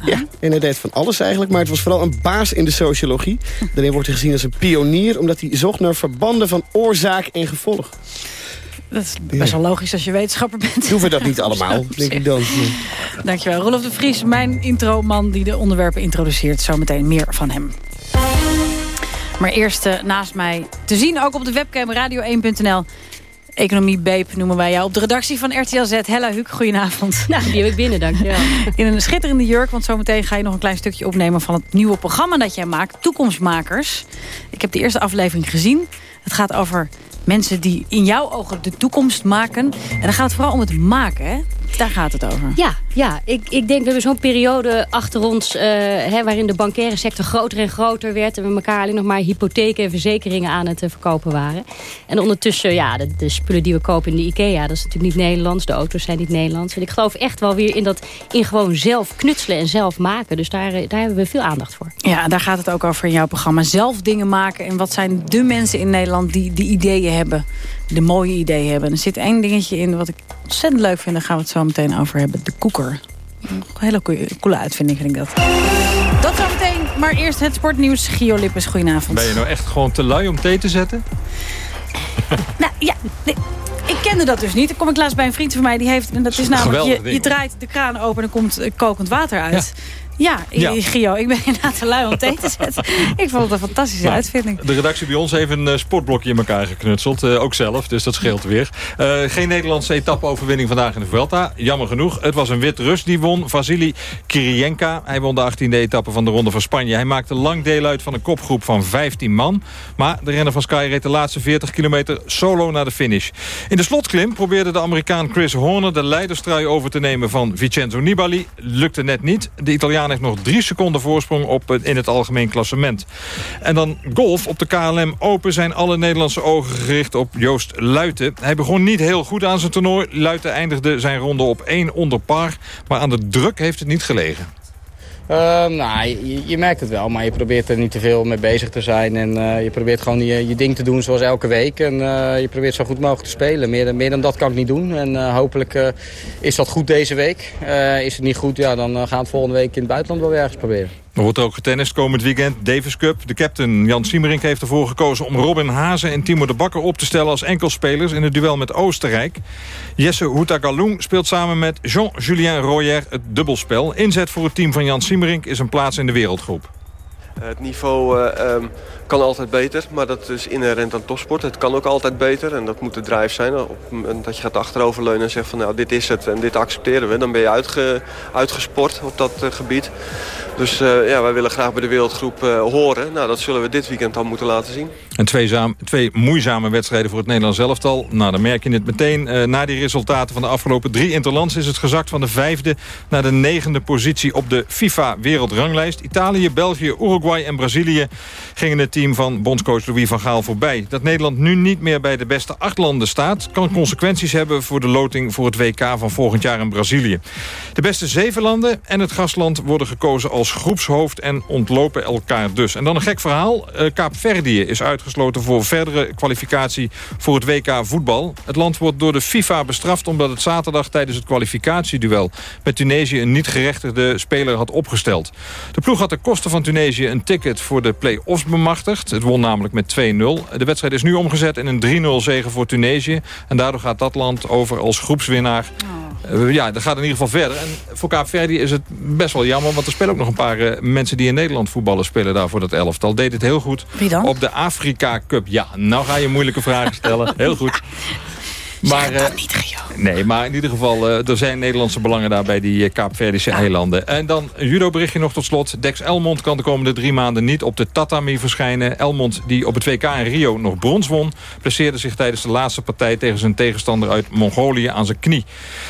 Ja, en hij deed van alles eigenlijk, maar het was vooral een baas in de sociologie. Daarin wordt hij gezien als een pionier, omdat hij zocht naar verbanden van oorzaak en gevolg. Dat is best wel logisch als je wetenschapper bent. Doen we dat niet allemaal, denk ik dan. Dankjewel. Rolf de Vries, mijn introman die de onderwerpen introduceert. Zometeen meer van hem. Maar eerst uh, naast mij te zien, ook op de webcam radio1.nl... Economie Beep noemen wij jou op de redactie van RTL Z. Hella Huuk, goedenavond. Nou, die heb ik binnen, dankjewel. In een schitterende jurk, want zometeen ga je nog een klein stukje opnemen... van het nieuwe programma dat jij maakt, Toekomstmakers. Ik heb de eerste aflevering gezien. Het gaat over mensen die in jouw ogen de toekomst maken. En dan gaat het vooral om het maken, hè? Daar gaat het over. Ja, ja ik, ik denk we hebben zo'n periode achter ons... Uh, hè, waarin de bankaire sector groter en groter werd... en we elkaar alleen nog maar hypotheken en verzekeringen aan het uh, verkopen waren. En ondertussen, ja, de, de, spullen die we kopen in de IKEA... dat is natuurlijk niet Nederlands, de auto's zijn niet Nederlands. En ik geloof echt wel weer in dat in gewoon zelf knutselen en zelf maken. Dus daar, daar hebben we veel aandacht voor. Ja, daar gaat het ook over in jouw programma. Zelf dingen maken. En wat zijn de mensen in Nederland die die ideeën hebben? De mooie ideeën hebben. Er zit één dingetje in wat ik ontzettend leuk vind. Daar gaan we het zo meteen over hebben. De koeker. Een hele coole uitvinding vind ik dat. Dat zo meteen. Maar eerst het sportnieuws. Gio Lippes, goedenavond. Ben je nou echt gewoon te lui om thee te zetten? nou ja, nee. ik kende dat dus niet. Dan kom ik laatst bij een vriend van mij. Die heeft, en dat is namelijk, je, draait de kraan open en er komt kokend water uit. Ja, Ja. Gio, ik ben inderdaad te lui om thee te zetten. Ik vond het een fantastische Nou, uitvinding. De redactie bij ons heeft een eh, sportblokje in elkaar geknutseld. eh, ook zelf, dus dat scheelt weer. Eh, geen Nederlandse etappe-overwinning vandaag in de Vuelta. Jammer genoeg. Het was een wit Rus die won. Vasily Kirienka. Hij won de 18e etappe van de Ronde van Spanje. Hij maakte lang deel uit van een kopgroep van 15 man. Maar de renner van Sky reed de laatste 40 kilometer solo naar de finish. In de slotklim probeerde de Amerikaan Chris Horner... de leiderstrui over te nemen van Vincenzo Nibali. Lukte net niet. De Italiaan nog drie seconden voorsprong op, het- in het algemeen klassement. En dan golf. Op de KLM Open zijn alle Nederlandse ogen gericht op Joost Luiten. Hij begon niet heel goed aan zijn toernooi. Luiten eindigde zijn ronde op één onder par. Maar aan de druk heeft het niet gelegen. Eh, nou, je, merkt het wel, maar je probeert er niet te veel mee bezig te zijn. En eh, je probeert gewoon je, je ding te doen zoals elke week. En eh, je probeert zo goed mogelijk te spelen. Meer, dan- meer dan dat kan ik niet doen. En eh, hopelijk is dat goed deze week. Is het niet goed, ja, dan gaan we het volgende week in het buitenland wel weer ergens proberen. Er wordt ook getennist komend weekend. Davis Cup. De captain Jan Siemerink heeft ervoor gekozen om Robin Hazen en Timo de Bakker op te stellen als enkelspelers in het duel met Oostenrijk. Jesse Houtagaloen speelt samen met Jean-Julien Royer het dubbelspel. Inzet voor het team van Jan Siemerink is een plaats in de wereldgroep. Het niveau eh, ehm, kan altijd beter, maar dat is inherent aan topsport. Het kan ook altijd beter en dat moet de drive zijn. Op het moment dat je gaat achteroverleunen en zegt van nou dit is het en dit accepteren we, dan ben je uitge, uitgesport op dat eh, gebied. Dus eh, ja, wij willen graag bij de wereldgroep horen. Nou, dat zullen we dit weekend dan moeten laten zien. En twee, twee moeizame wedstrijden voor het Nederlands elftal. Nou, dan merk je het meteen. Eh, na die resultaten van de afgelopen drie interlands... is het gezakt van de vijfde naar de negende positie op de FIFA-wereldranglijst. Italië, België, Uruguay en Brazilië gingen het team van bondscoach Louis van Gaal voorbij. Dat Nederland nu niet meer bij de beste acht landen staat... kan consequenties hebben voor de loting voor het WK van volgend jaar in Brazilië. De beste zeven landen en het gastland worden gekozen als groepshoofd... en ontlopen elkaar dus. En dan een gek verhaal. Eh, Kaapverdië is uitgesloten voor verdere kwalificatie voor het WK voetbal. Het land wordt door de FIFA bestraft omdat het zaterdag tijdens het kwalificatieduel met Tunesië een niet gerechtigde speler had opgesteld. De ploeg had de kosten van Tunesië een ticket voor de play-offs bemachtigd. Het won namelijk met 2-0. De wedstrijd is nu omgezet in een 3-0 zege voor Tunesië. En daardoor gaat dat land over als groepswinnaar. Eh, ja, dat gaat in ieder geval verder. En voor Kaapverdi is het best wel jammer... want er spelen ook nog een paar eh, mensen die in Nederland voetballen... spelen daar voor dat elftal. Deed het heel goed Wie dan? op de Afrika Cup. Ja, nou ga je moeilijke vragen stellen. Heel goed. Maar, eh, Nee, maar in ieder geval, eh, er zijn Nederlandse belangen daar bij die uh, Kaapverdische eilanden. En dan een judo-berichtje nog tot slot. Dex Elmond kan de komende drie maanden niet op de tatami verschijnen. Elmond, die op het WK in Rio nog brons won... blesseerde zich tijdens de laatste partij tegen zijn tegenstander uit Mongolië aan zijn knie.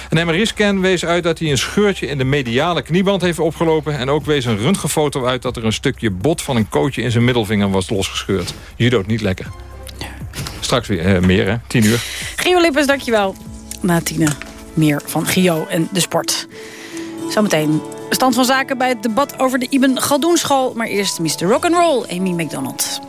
Een MRI-scan wees uit dat hij een scheurtje in de mediale knieband heeft opgelopen. En ook wees een röntgenfoto uit dat er een stukje bot van een kootje in zijn middelvinger was losgescheurd. Judo niet lekker. Straks weer eh, meer, hè? Tien uur. Gio Lippens, dankjewel. Na tienen meer van Gio en de sport. Zometeen stand van zaken bij het debat over de Ibn Galdoen school. Maar eerst Mr. Rock'n'Roll, Amy McDonald.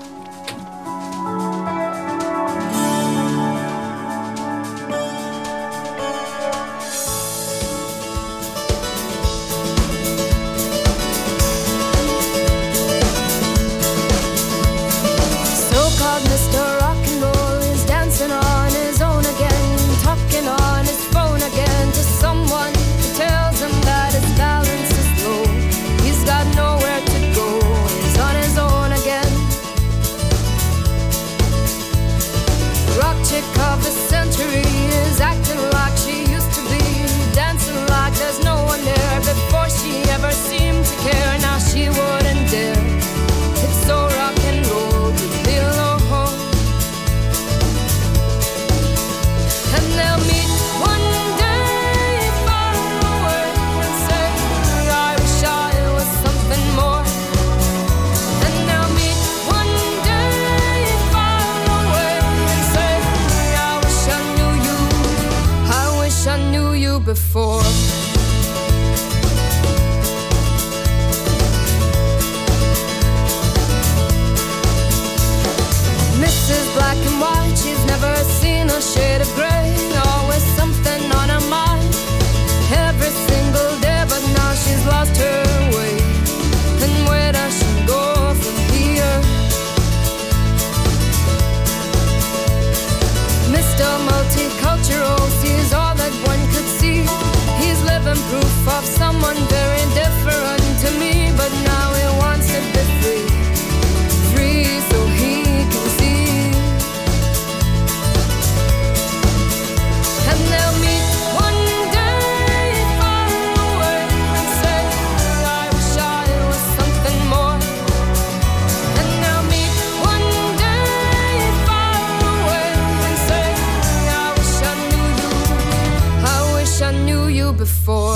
before.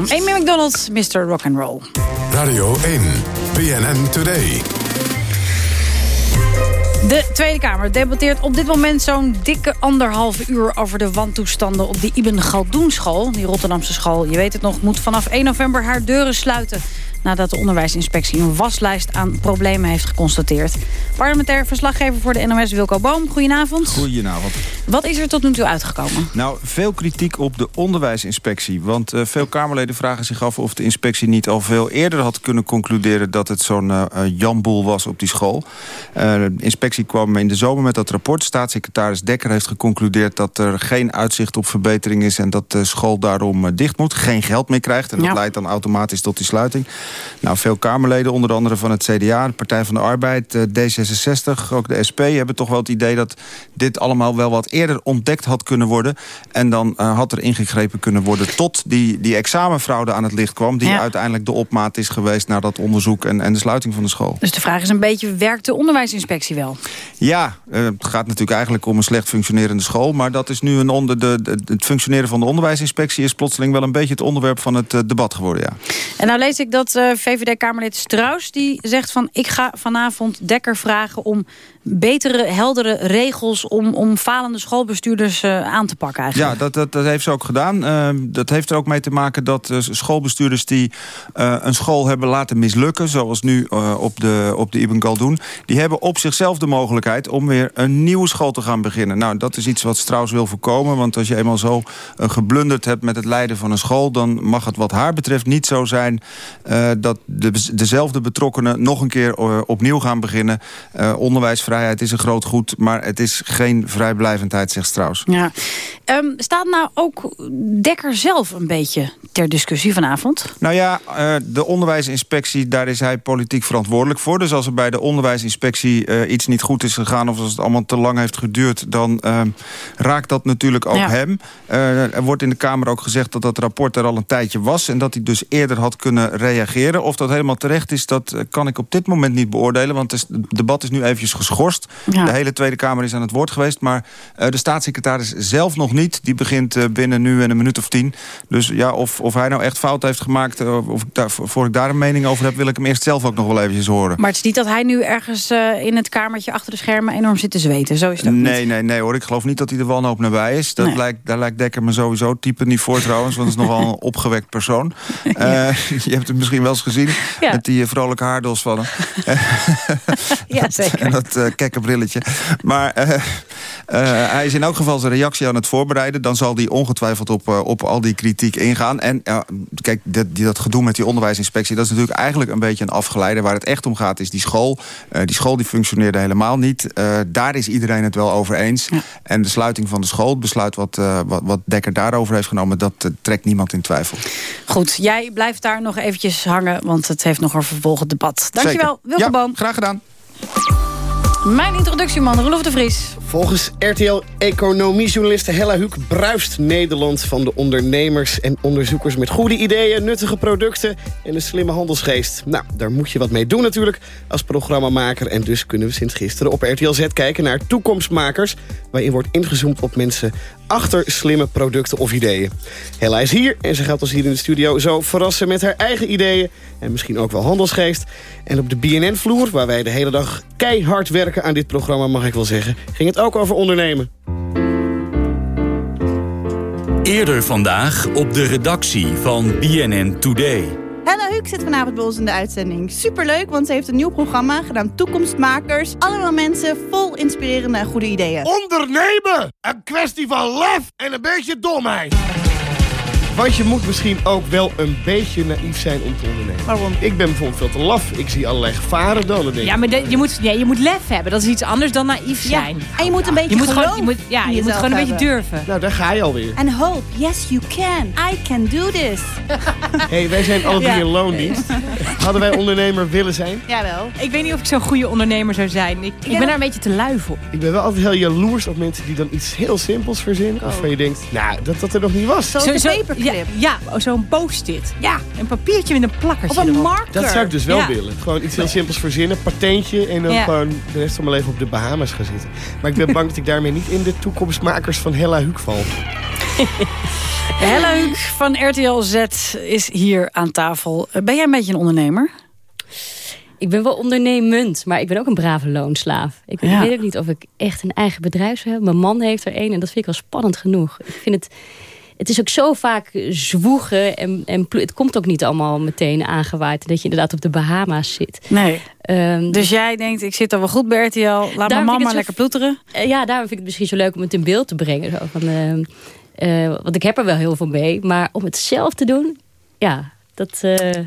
Je hoort wel waarom. Amy McDonald's, Mr. Rock'n'Roll. Radio 1, BNN Today. De Tweede Kamer debatteert op dit moment zo'n dikke anderhalf uur... over de wantoestanden op de Ibn Galdoenschool. Die Rotterdamse school, je weet het nog, moet vanaf 1 november haar deuren sluiten nadat de onderwijsinspectie een waslijst aan problemen heeft geconstateerd. Parlementair verslaggever voor de NOS Wilco Boom, goedenavond. Goedenavond. Wat is er tot nu toe uitgekomen? Nou, veel kritiek op de onderwijsinspectie. Want uh, veel Kamerleden vragen zich af of de inspectie niet al veel eerder had kunnen concluderen... dat het zo'n uh, janboel was op die school. Uh, de inspectie kwam in de zomer met dat rapport. Staatssecretaris Dekker heeft geconcludeerd dat er geen uitzicht op verbetering is... en dat de school daarom dicht moet, geen geld meer krijgt. En dat ja. leidt dan automatisch tot die sluiting. Nou, veel Kamerleden, onder andere van het CDA, de Partij van de Arbeid, D66, ook de SP... hebben toch wel het idee dat dit allemaal wel wat eerder ontdekt had kunnen worden. En dan uh, had er ingegrepen kunnen worden tot die, die examenfraude aan het licht kwam... die ja. uiteindelijk de opmaat is geweest naar dat onderzoek en, en de sluiting van de school. Dus de vraag is een beetje, werkt de onderwijsinspectie wel? Ja, uh, het gaat natuurlijk eigenlijk om een slecht functionerende school... maar dat is nu een onder de, de, het functioneren van de onderwijsinspectie... is plotseling wel een beetje het onderwerp van het uh, debat geworden, ja. En nou lees ik dat VVD-Kamerlid Strauss die zegt van... ik ga vanavond Dekker vragen om betere, heldere regels... om, om falende schoolbestuurders uh, aan te pakken eigenlijk. Ja, dat, dat, dat heeft ze ook gedaan. Uh, dat heeft er ook mee te maken dat uh, schoolbestuurders... die een school hebben laten mislukken... zoals nu op de, op de Ibn Galdoen... die hebben op zichzelf de mogelijkheid... om weer een nieuwe school te gaan beginnen. Nou, dat is iets wat Strauss wil voorkomen. Want als je eenmaal zo geblunderd hebt met het leiden van een school... dan mag het wat haar betreft niet zo zijn... dat de, dezelfde betrokkenen nog een keer opnieuw gaan beginnen. Onderwijsvrijheid is een groot goed, maar het is geen vrijblijvendheid, zegt Strauss. Ja. Um, staat nou ook Dekker zelf een beetje ter discussie vanavond? Nou ja, uh, de onderwijsinspectie, daar is hij politiek verantwoordelijk voor. Dus als er bij de onderwijsinspectie uh, iets niet goed is gegaan... of als het allemaal te lang heeft geduurd... dan uh, raakt dat natuurlijk ook ja. hem. Er wordt in de Kamer ook gezegd dat dat rapport er al een tijdje was... en dat hij dus eerder had kunnen reageren. Of dat helemaal terecht is, dat kan ik op dit moment niet beoordelen... want het debat is nu eventjes Ja. De hele Tweede Kamer is aan het woord geweest... maar de staatssecretaris zelf nog niet. Die begint binnen nu en een minuut of tien. Dus ja, of, of hij nou echt fout heeft gemaakt... of ik daar, voor ik daar een mening over heb... wil ik hem eerst zelf ook nog wel eventjes horen. Maar het is niet dat hij nu ergens in het kamertje achter de schermen... enorm zit te zweten, zo is het ook Nee, niet. nee, nee hoor. Ik geloof niet dat hij er wanhoop nabij is. Dat nee. lijkt, daar lijkt Dekker me sowieso type niet voor trouwens... want het is nogal een opgewekt persoon. ja. je hebt het misschien wel eens gezien... Ja. met die vrolijke haardos van hem. ja, zeker. en dat uh, kekke brilletje. Maar hij is in elk geval zijn reactie aan het voorbereiden. Dan zal hij ongetwijfeld op, op al die kritiek ingaan. En kijk, dat, die, dat gedoe met die onderwijsinspectie... dat is natuurlijk eigenlijk een beetje een afgeleide. Waar het echt om gaat is die school. Die school die functioneerde helemaal niet. Daar is iedereen het wel over eens. Ja. En de sluiting van de school, het besluit wat, wat, wat Dekker daarover heeft genomen... dat trekt niemand in twijfel. Goed, jij blijft daar nog eventjes hangen... want het heeft nog een vervolgend debat. Dankjewel, Wilke ja, Boom. graag gedaan. Mijn introductieman, Roelof de Vries. Volgens RTL-economiejournaliste Hella Huuk bruist Nederland van de ondernemers en onderzoekers met goede ideeën, nuttige producten en een slimme handelsgeest. Nou, daar moet je wat mee doen natuurlijk als programmamaker. En dus kunnen we sinds gisteren op RTL Z kijken naar toekomstmakers, waarin wordt ingezoomd op mensen achter slimme producten of ideeën. Hella is hier en ze gaat ons hier in de studio zo verrassen met haar eigen ideeën en misschien ook wel handelsgeest. En op de BNN-vloer, waar wij de hele dag keihard werken aan dit programma, mag ik wel zeggen, ging het ook over ondernemen. Eerder vandaag op de redactie van BNN Today. Hella Huuk zit vanavond bij ons in de uitzending. Superleuk, want ze heeft een nieuw programma gedaan Toekomstmakers. Allemaal mensen vol inspirerende en goede ideeën. Ondernemen! Een kwestie van lef en een beetje domheid. Want je moet misschien ook wel een beetje naïef zijn om te ondernemen. Waarom? Ik ben bijvoorbeeld veel te laf. Ik zie allerlei gevaren dan. Dan denk ja, maar de, je, moet, ja, je moet lef hebben. Dat is iets anders dan naïef zijn. Ja. En je moet een beetje je moet gewoon, je moet, Ja, je moet gewoon een beetje durven. Nou, daar ga je alweer. En hope. Yes, you can. I can do this. hey, wij zijn alle drie Ja. in loondienst. Hadden wij ondernemer willen zijn? Jawel. Ik weet niet of ik zo'n goede ondernemer zou zijn. Ik, ik ben daar een beetje te lui voor. Ik ben wel altijd heel jaloers op mensen die dan iets heel simpels verzinnen. Waarvan je denkt, nou, dat dat er nog niet was. De paperclip. Ja, ja zo'n post-it. Ja, een papiertje met een plakkertje Of een erop. marker. Dat zou ik dus wel Ja. willen. Gewoon iets heel simpels verzinnen, patentje... en dan Ja. gewoon de rest van mijn leven op de Bahamas gaan zitten. Maar ik ben bang dat ik daarmee niet in de toekomstmakers van Hella Huuk val. Helle van RTL Z is hier aan tafel. Eh, Ben jij een beetje een ondernemer? Ik ben wel ondernemend, maar ik ben ook een brave loonslaaf. Ik Ja. weet ook niet of ik echt een eigen bedrijf zou hebben. Mijn man heeft er één en dat vind ik wel spannend genoeg. Ik vind het... Het is ook zo vaak zwoegen en, en het komt ook niet allemaal meteen aangewaaid. Dat je inderdaad op de Bahama's zit. Nee. Ehm, Dus jij denkt, ik zit al wel goed bij RTL. Laat mijn mama lekker ploeteren. Eh, ja, daarom vind ik het misschien zo leuk om het in beeld te brengen. Zo van, ehm, eh, want ik heb er wel heel veel mee. Maar om het zelf te doen, ja, dat... eh,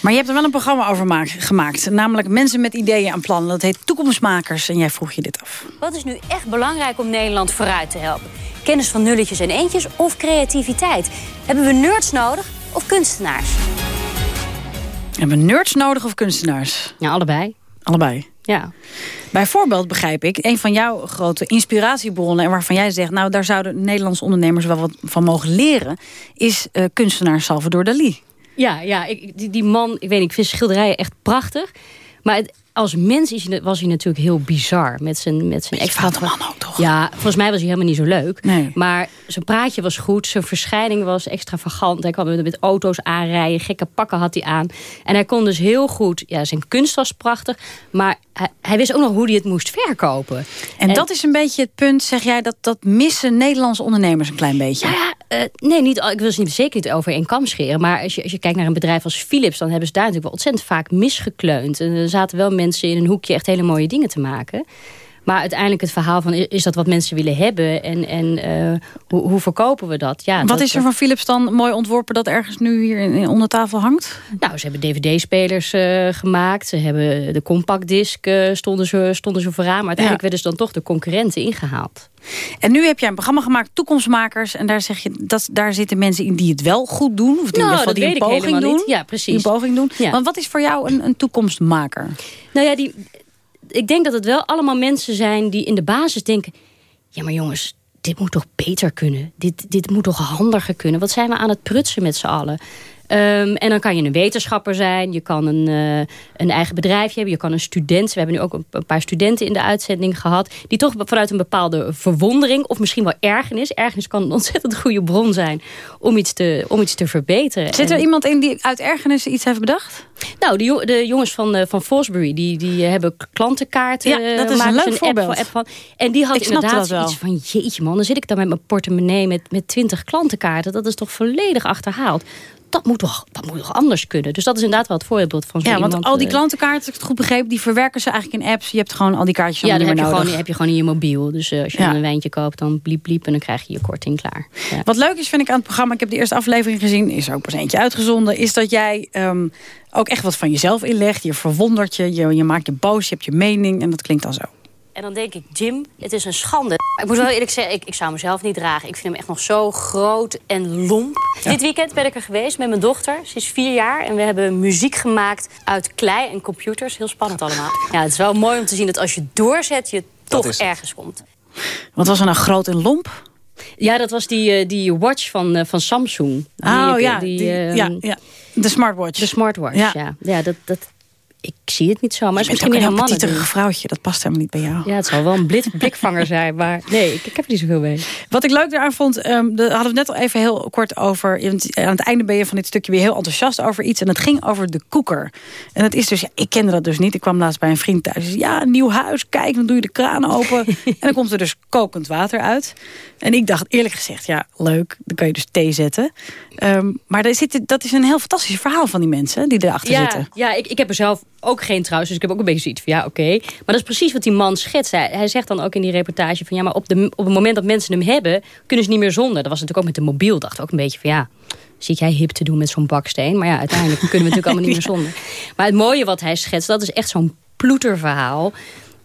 Maar je hebt er wel een programma over maak- gemaakt. Namelijk mensen met ideeën en plannen. Dat heet Toekomstmakers. En jij vroeg je dit af. Wat is nu echt belangrijk om Nederland vooruit te helpen? Kennis van nulletjes en eentjes of creativiteit? Hebben we nerds nodig of kunstenaars? Hebben we nerds nodig of kunstenaars? Ja, allebei. Allebei. Ja. Bijvoorbeeld begrijp ik, een van jouw grote inspiratiebronnen... en waarvan jij zegt, nou daar zouden Nederlandse ondernemers wel wat van mogen leren... is eh, kunstenaar Salvador Dali. Ja, ja ik, die, die man, ik weet niet, ik vind schilderijen echt prachtig. Maar het- als mens is hij, was hij natuurlijk heel bizar. Met zijn, met zijn extra... man ook, toch? Ja, volgens mij was hij helemaal niet zo leuk. Nee. Maar zijn praatje was goed, zijn verschijning was extravagant. Hij kwam met, met auto's aanrijden, gekke pakken had hij aan. En hij kon dus heel goed, ja, zijn kunst was prachtig. Maar hij, hij wist ook nog hoe hij het moest verkopen. En, dat is een beetje het punt, zeg jij... dat, dat missen Nederlandse ondernemers een klein beetje. Nou ja, eh, nee, niet, ik wil ze niet, zeker niet over één kam scheren. Maar als je, als je kijkt naar een bedrijf als Philips... dan hebben ze daar natuurlijk wel ontzettend vaak misgekleund. En er zaten wel mensen in een hoekje echt hele mooie dingen te maken. Maar uiteindelijk het verhaal van... is dat wat mensen willen hebben? En, en eh, hoe, hoe verkopen we dat? Ja, Wat dat- is er van Philips dan mooi ontworpen... dat ergens nu hier in, in- onder tafel hangt? Nou, ze hebben dvd-spelers eh, gemaakt. Ze hebben de compactdisc eh, stonden, ze, stonden ze vooraan. Maar uiteindelijk werden ze dan toch de concurrenten ingehaald. En nu heb jij een programma gemaakt, Toekomstmakers... en daar zeg je, dat, daar zitten mensen in die het wel goed doen... of die, in Nou, ieder geval die een poging doen. niet. Ja, precies. Die een poging doen. Ja. Want wat is voor jou een, een toekomstmaker? Nou ja, die, ik denk dat het wel allemaal mensen zijn die in de basis denken... ja, maar jongens, dit moet toch beter kunnen? Dit, dit moet toch handiger kunnen? Wat zijn we aan het prutsen met z'n allen? Ehm, en dan kan je een wetenschapper zijn, je kan een, eh, een eigen bedrijfje hebben, je kan een student. We hebben nu ook een, paar studenten in de uitzending gehad, die toch vanuit een bepaalde verwondering of misschien wel ergernis. Ergernis kan een ontzettend goede bron zijn om iets te, om iets te verbeteren. Zit er En- iemand in die uit ergernis iets heeft bedacht? nou, de, de jongens van, eh, van Fosbury, die, die eh, hebben klantenkaarten. Ja, dat is een leuk app voorbeeld. van- app van. En die had Ik inderdaad iets van... jeetje man, dan zit ik daar met mijn portemonnee met, met 20 klantenkaarten. Dat is toch volledig achterhaald. Dat moet, toch, dat moet toch anders kunnen? Dus dat is inderdaad wel het voorbeeld van zo Ja, want iemand, al die eh, klantenkaarten, als ik het goed begreep... die verwerken ze eigenlijk in apps. Je hebt gewoon al die kaartjes Ja, dan heb je, gewoon, nodig. heb je gewoon in je mobiel. Dus eh, als je Ja. een wijntje koopt, dan bliep bliep... en dan krijg je je korting klaar. Ja. Wat leuk is, vind ik aan het programma... ik heb de eerste aflevering gezien, is er ook pas eentje uitgezonden... is dat jij ehm, ook echt wat van jezelf inlegt. Je verwondert je, je, je maakt je boos, je hebt je mening... en dat klinkt dan zo. En dan denk ik, Jim, het is een schande. Ik moet wel eerlijk zeggen, ik, ik zou mezelf niet dragen. Ik vind hem echt nog zo groot en lomp. Dit weekend ben ik er geweest met mijn dochter. Ze is vier jaar en we hebben muziek gemaakt uit klei en computers. Heel spannend allemaal. Ja, het is wel mooi om te zien dat als je doorzet, je toch ergens komt. Wat was er nou groot en lomp? Ja, dat was die, eh, die watch van, eh, van Samsung. Oh ja, die, die- ehm, ja, ja, de smartwatch. De smartwatch, Ja. ja. ja. dat, dat, ik zie het niet zo, maar het je is bent misschien een heel mannen vrouwtje. Dat past helemaal niet bij jou. Ja, het zal wel een blik, blikvanger zijn, maar nee, ik, ik heb er niet zoveel mee. Wat ik leuk daaraan vond, ehm daar hadden we net al even heel kort over. want Aan het einde ben je van dit stukje weer heel enthousiast over iets. En het ging over de koeker. En het is dus, ja, ik kende dat dus niet. Ik kwam laatst bij een vriend thuis. Ja, nieuw huis, kijk, dan doe je de kraan open. en dan komt er dus kokend water uit. En ik dacht eerlijk gezegd, ja, leuk. Dan kan je dus thee zetten. Ehm, maar daar zit, dat is een heel fantastisch verhaal van die mensen die erachter Ja, zitten. ja ik, ik heb er zelf ook geen trouwens, dus ik heb ook een beetje zoiets van ja, oké. Maar dat is precies wat die man schetst. Hij, hij zegt dan ook in die reportage van ja, maar op, de, op het moment dat mensen hem hebben, kunnen ze niet meer zonder. Dat was natuurlijk ook met de mobiel, dacht ik ook een beetje van ja. Zit jij hip te doen met zo'n baksteen? Maar ja, uiteindelijk kunnen we natuurlijk allemaal niet meer zonder. Maar het mooie wat hij schetst, dat is echt zo'n ploeterverhaal.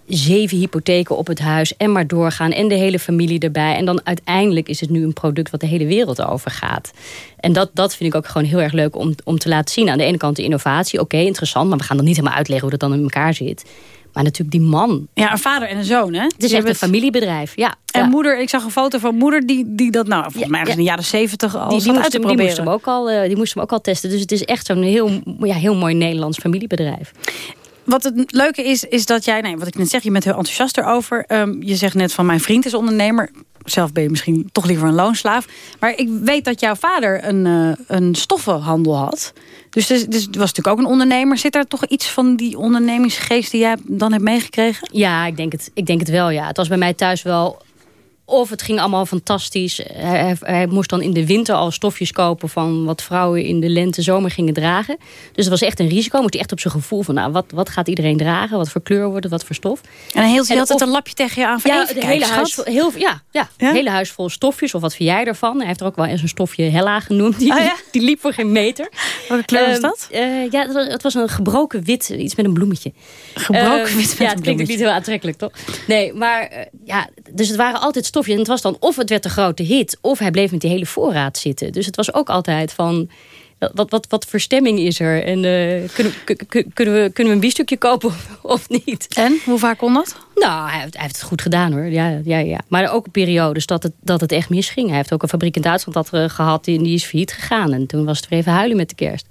Zeven hypotheken op het huis en maar doorgaan. En de hele familie erbij. En dan uiteindelijk is het nu een product wat de hele wereld overgaat. En dat, dat vind ik ook gewoon heel erg leuk om, om te laten zien. Aan de ene kant de innovatie, oké, interessant. Maar we gaan dan niet helemaal uitleggen hoe dat dan in elkaar zit. Maar natuurlijk die man. Ja, een vader en een zoon, hè? Het is echt een familiebedrijf, ja. En ja. moeder, ik zag een foto van moeder die, die dat nou, volgens mij ergens in de jaren zeventig al Die, die, moest hem, die, moest proberen. hem ook al, eh, die moest hem ook al testen. Dus het is echt zo'n heel, ja, heel mooi Nederlands familiebedrijf. Wat het leuke is, is dat jij, nee, wat ik net zeg, je bent heel enthousiast erover. Ehm, je zegt net van mijn vriend is ondernemer. zelf ben je misschien toch liever een loonslaaf. Maar ik weet dat jouw vader een, uh, een stoffenhandel had. Dus, dus, was natuurlijk ook een ondernemer. Zit er toch iets van die ondernemingsgeest die jij dan hebt meegekregen? Ja, ik denk, het, ik denk het wel. Ja. Het was bij mij thuis wel of het ging allemaal fantastisch. Hij, hij, moest dan in de winter al stofjes kopen... van wat vrouwen in de lente, zomer gingen dragen. Dus het was echt een risico. Moest hij echt op zijn gevoel van... Nou, wat, wat gaat iedereen dragen? Wat voor kleur wordt het? Wat voor stof? En hij hield hij altijd een lapje tegen je aan van ja, even de hele huis, heel, ja, ja, ja? hele huis vol stofjes. Of wat vind jij ervan? Hij heeft er ook wel eens een stofje Hella genoemd. Die, oh, ja? die liep voor geen meter. Welke kleur was dat? Uh, ja, het was een gebroken wit. Iets met een bloemetje. Gebroken uh, wit met Ja, het klinkt niet heel aantrekkelijk, toch? Nee, maar uh, ja, dus het waren altijd stofjes. En het was dan of het werd een grote hit, of hij bleef met die hele voorraad zitten. Dus het was ook altijd van, wat, wat, wat voor stemming is er? En uh, kunnen, kunnen, we, kunnen we een biefstukje kopen of niet? En, hoe vaak kon dat? Nou, hij heeft, hij heeft het goed gedaan hoor. Ja, ja, ja. Maar ook periodes dat het, dat het echt misging. Hij heeft ook een fabriek in Duitsland dat, uh, gehad en die is failliet gegaan. En toen was het weer even huilen met de kerst.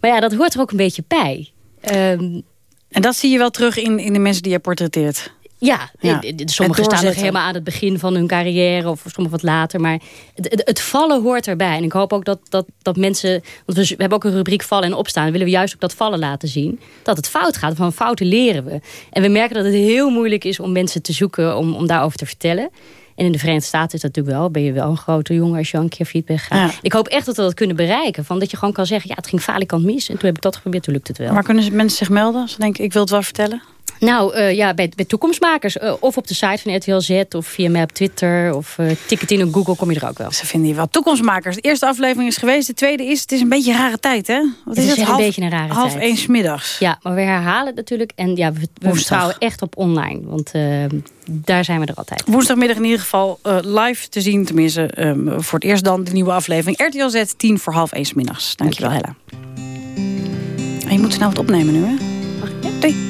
Maar ja, dat hoort er ook een beetje bij. Um, en dat zie je wel terug in, in de mensen die je portretteert? Ja, ja. sommigen staan nog helemaal aan het begin van hun carrière... of sommigen wat later, maar het, het, vallen hoort erbij. En ik hoop ook dat, dat, dat mensen... want we, hebben ook een rubriek vallen en opstaan... willen we juist ook dat vallen laten zien. Dat het fout gaat, van fouten leren we. En we merken dat het heel moeilijk is om mensen te zoeken... om, om daarover te vertellen. En in de Verenigde Staten is dat natuurlijk wel. Ben je wel een grote jongen als je al een keer feedback gaat. Ik hoop echt dat we dat kunnen bereiken. Van dat je gewoon kan zeggen, ja, het ging falikant mis. En toen heb ik dat geprobeerd, toen lukt het wel. Maar kunnen mensen zich melden? Ze denken, ik wil het wel vertellen? Nou, uh, ja, bij, bij toekomstmakers. Uh, of op de site van RTL Z, of via mij op Twitter, of uh, tik het in op Google, kom je er ook wel. Ze vinden je wel. Toekomstmakers. De eerste aflevering is geweest. De tweede is, het is een beetje een rare tijd, hè? Wat het is, is het? een half, beetje een rare half tijd. één smiddags. Ja, maar we herhalen het natuurlijk. En ja, we, we vertrouwen echt op online. Want daar zijn we er altijd. Woensdagmiddag in ieder geval live te zien. Tenminste, um, voor het eerst dan de nieuwe aflevering. RTL Z, tien voor half één smiddags. Dankjewel, Hella. En je moet snel wat opnemen nu, hè? Mag ik? Ja.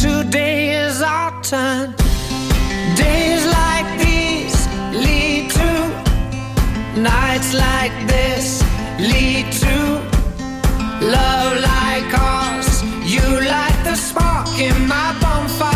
Today is our turn. Days like these lead to nights like this lead to love like ours. You light the spark in my bonfire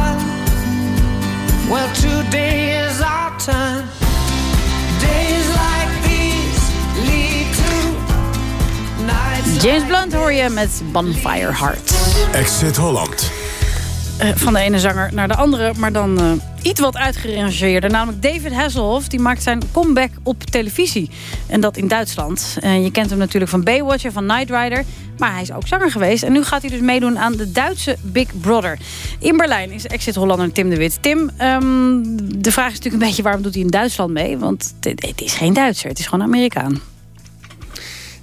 Well, today is our turn. Days like these lead to nights James Blunt hoor je met Bonfire Heart. Exit Holland. Uh, van de ene zanger naar de andere, maar dan uh, iets wat uitgerangeerder. Namelijk David Hasselhoff, die maakt zijn comeback op televisie. En dat in Duitsland. Je kent hem natuurlijk van Baywatch en van Knight Rider. Maar hij is ook zanger geweest. En nu gaat hij dus meedoen aan de Duitse Big Brother. In Berlijn is exit-Hollander Tim de Wit. Tim, um, de vraag is natuurlijk een beetje... waarom doet hij in Duitsland mee? Want het, het is geen Duitser, het is gewoon Amerikaan.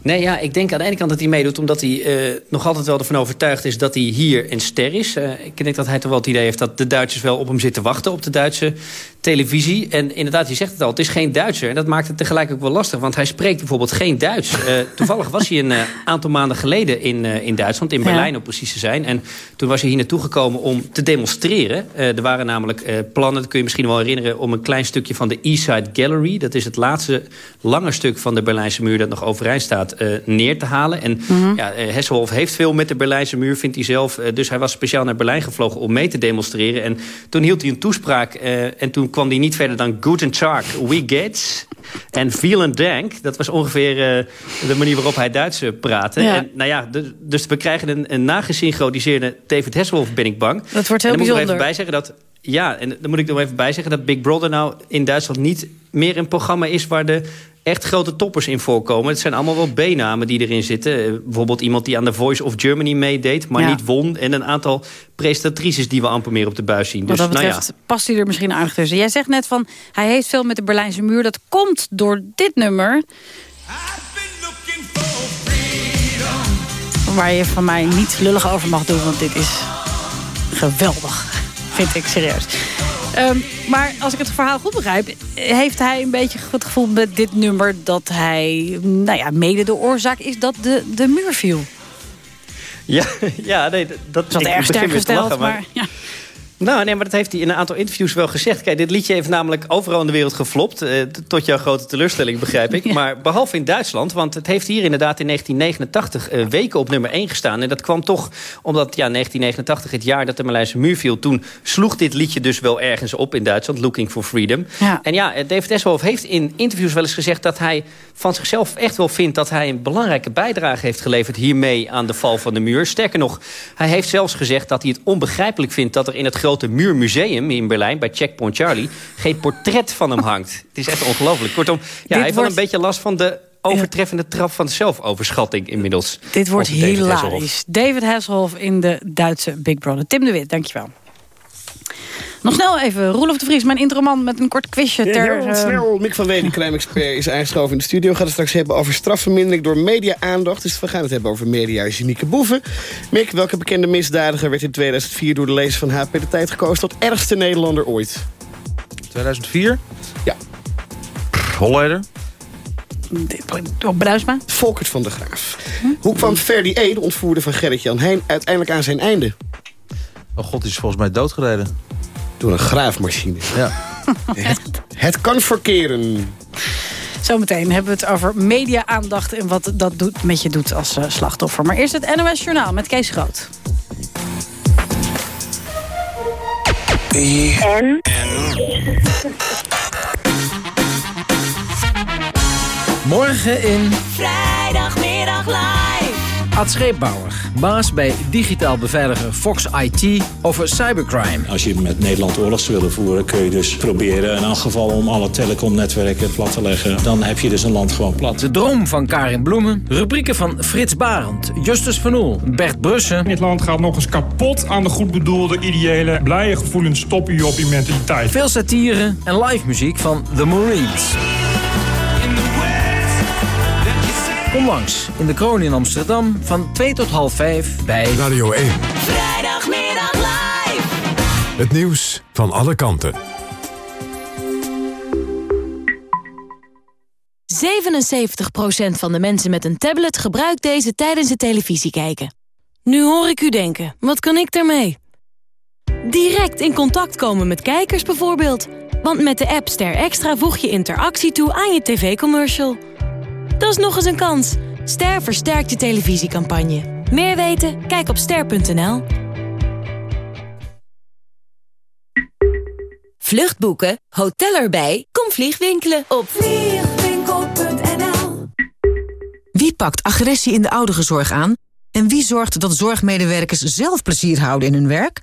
Nee, ja, ik denk aan de ene kant dat hij meedoet... omdat hij uh, nog altijd wel ervan overtuigd is dat hij hier een ster is. Uh, ik denk dat hij toch wel het idee heeft dat de Duitsers wel op hem zitten wachten... op de Duitse televisie. En inderdaad, je zegt het al, het is geen Duitser. En dat maakt het tegelijk ook wel lastig, want hij spreekt bijvoorbeeld geen Duits. Uh, toevallig was hij een aantal maanden geleden in, in Duitsland, in Berlijn om precies te zijn. En toen was hij hier naartoe gekomen om te demonstreren. er waren namelijk plannen, dat kun je misschien wel herinneren... om een klein stukje van de East Side Gallery... dat is het laatste lange stuk van de Berlijnse muur dat nog overeind staat eh, neer te halen. En ja, eh, Hesselhoff heeft veel met de Berlijnse muur, vindt hij zelf. Eh, dus hij was speciaal naar Berlijn gevlogen om mee te demonstreren. En toen hield hij een toespraak eh, en toen kwam hij niet verder dan... Guten Tag, we get en vielen dank. Dat was ongeveer eh, de manier waarop hij Duits eh, praatte. Ja. En, nou ja, de- dus we krijgen een, een nagesynchroniseerde David Hasselhoff, ben ik bang. Dat wordt heel en dan moet ik bijzonder. even bij zeggen dat... Ja, en dan moet ik er nog even bij zeggen dat Big Brother nou in Duitsland niet meer een programma is waar de echt grote toppers in voorkomen. Het zijn allemaal wel B-namen die erin zitten. Eh, bijvoorbeeld iemand die aan The Voice of Germany meedeed, maar Ja. niet won. En een aantal presentatrices die we amper meer op de buis zien. Wat Dus dat nou betreft ja. past hij er misschien aardig tussen. Jij zegt net van, hij heeft veel met de Berlijnse muur. Dat komt door dit nummer. Waar je van mij niet lullig over mag doen, want dit is geweldig. Vind ik serieus. Ehm, maar als ik het verhaal goed begrijp... heeft hij een beetje het gevoel met dit nummer... dat hij nou ja, mede de oorzaak is dat de, de muur viel. Ja, ja nee, dat is ik erg sterk lachen, gesteld, maar... ja. Nou, nee, maar dat heeft hij in een aantal interviews wel gezegd. Kijk, dit liedje heeft namelijk overal in de wereld geflopt. eh, tot jouw grote teleurstelling, begrijp ik. Maar behalve in Duitsland, want het heeft hier inderdaad in 1989 eh, weken op nummer 1 gestaan. En dat kwam toch omdat ja, 1989, het jaar dat de Maleise muur viel... toen sloeg dit liedje dus wel ergens op in Duitsland, Looking for Freedom. Ja. En ja, eh, David Hasselhoff heeft in interviews wel eens gezegd... dat hij van zichzelf echt wel vindt dat hij een belangrijke bijdrage heeft geleverd... hiermee aan de val van de muur. Sterker nog, hij heeft zelfs gezegd dat hij het onbegrijpelijk vindt... dat er in het grote muurmuseum in Berlijn, bij Checkpoint Charlie... geen portret van hem hangt. Het is echt ongelooflijk. Kortom, ja, hij heeft wel een beetje last van de overtreffende trap van zelfoverschatting inmiddels. Dit wordt David Hasselhoff. hilarisch. David Hasselhoff in de Duitse Big Brother. Tim de Wit, dankjewel. Nog snel even, Roelof de Vries, mijn introman met een kort quizje. Ja, ter, heel eh, snel. Mick van Wely, crime-expert, is aangeschoven in de studio. We gaan het straks hebben over strafvermindering door media-aandacht. Dus we gaan het hebben over media's unieke boeven. Mick, welke bekende misdadiger werd in 2004 door de lezers van HP De Tijd gekozen tot ergste Nederlander ooit? 2004? Ja. Holleder? Bruisma? Volkert van de Graaf. Hoe kwam Ferdi E, de ontvoerder van Gerrit-Jan Heijn, uiteindelijk aan zijn einde? Oh god, die is volgens mij doodgereden. Door een graafmachine. Ja. het, het kan verkeren. Zometeen hebben we het over media-aandacht... en wat dat doet, met je doet als eh, slachtoffer. Maar eerst het NOS Journaal met Kees Groot. En? Morgen in live. Ad Scheepbouwer, baas bij digitaal beveiliger Fox IT over cybercrime. Als je met Nederland oorlog zou willen voeren... kun je dus proberen in elk geval om alle telecomnetwerken plat te leggen. Dan heb je dus een land gewoon plat. De droom van Karin Bloemen, rubrieken van Frits Barend, Justus Van Oel, Bert Brussen. Dit land gaat nog eens kapot aan de goed bedoelde, ideële, blije gevoelens stoppen je op je mentaliteit. Veel satire en live muziek van The Marines. Kom langs in de Kroon in Amsterdam van 2 tot half 5 bij Radio 1. Vrijdagmiddag live. Het nieuws van alle kanten. 77% van de mensen met een tablet gebruikt deze tijdens het televisie kijken. Nu hoor ik u denken, wat kan ik daarmee? Direct in contact komen met kijkers bijvoorbeeld. Want met de app Ster Extra voeg je interactie toe aan je tv-commercial. Dat is nog eens een kans. Ster versterkt je televisiecampagne. Meer weten? Kijk op ster.nl. Vluchtboeken, hotel erbij, kom vliegwinkelen op vliegwinkel.nl Wie pakt agressie in de ouderenzorg aan? En wie zorgt dat zorgmedewerkers zelf plezier houden in hun werk?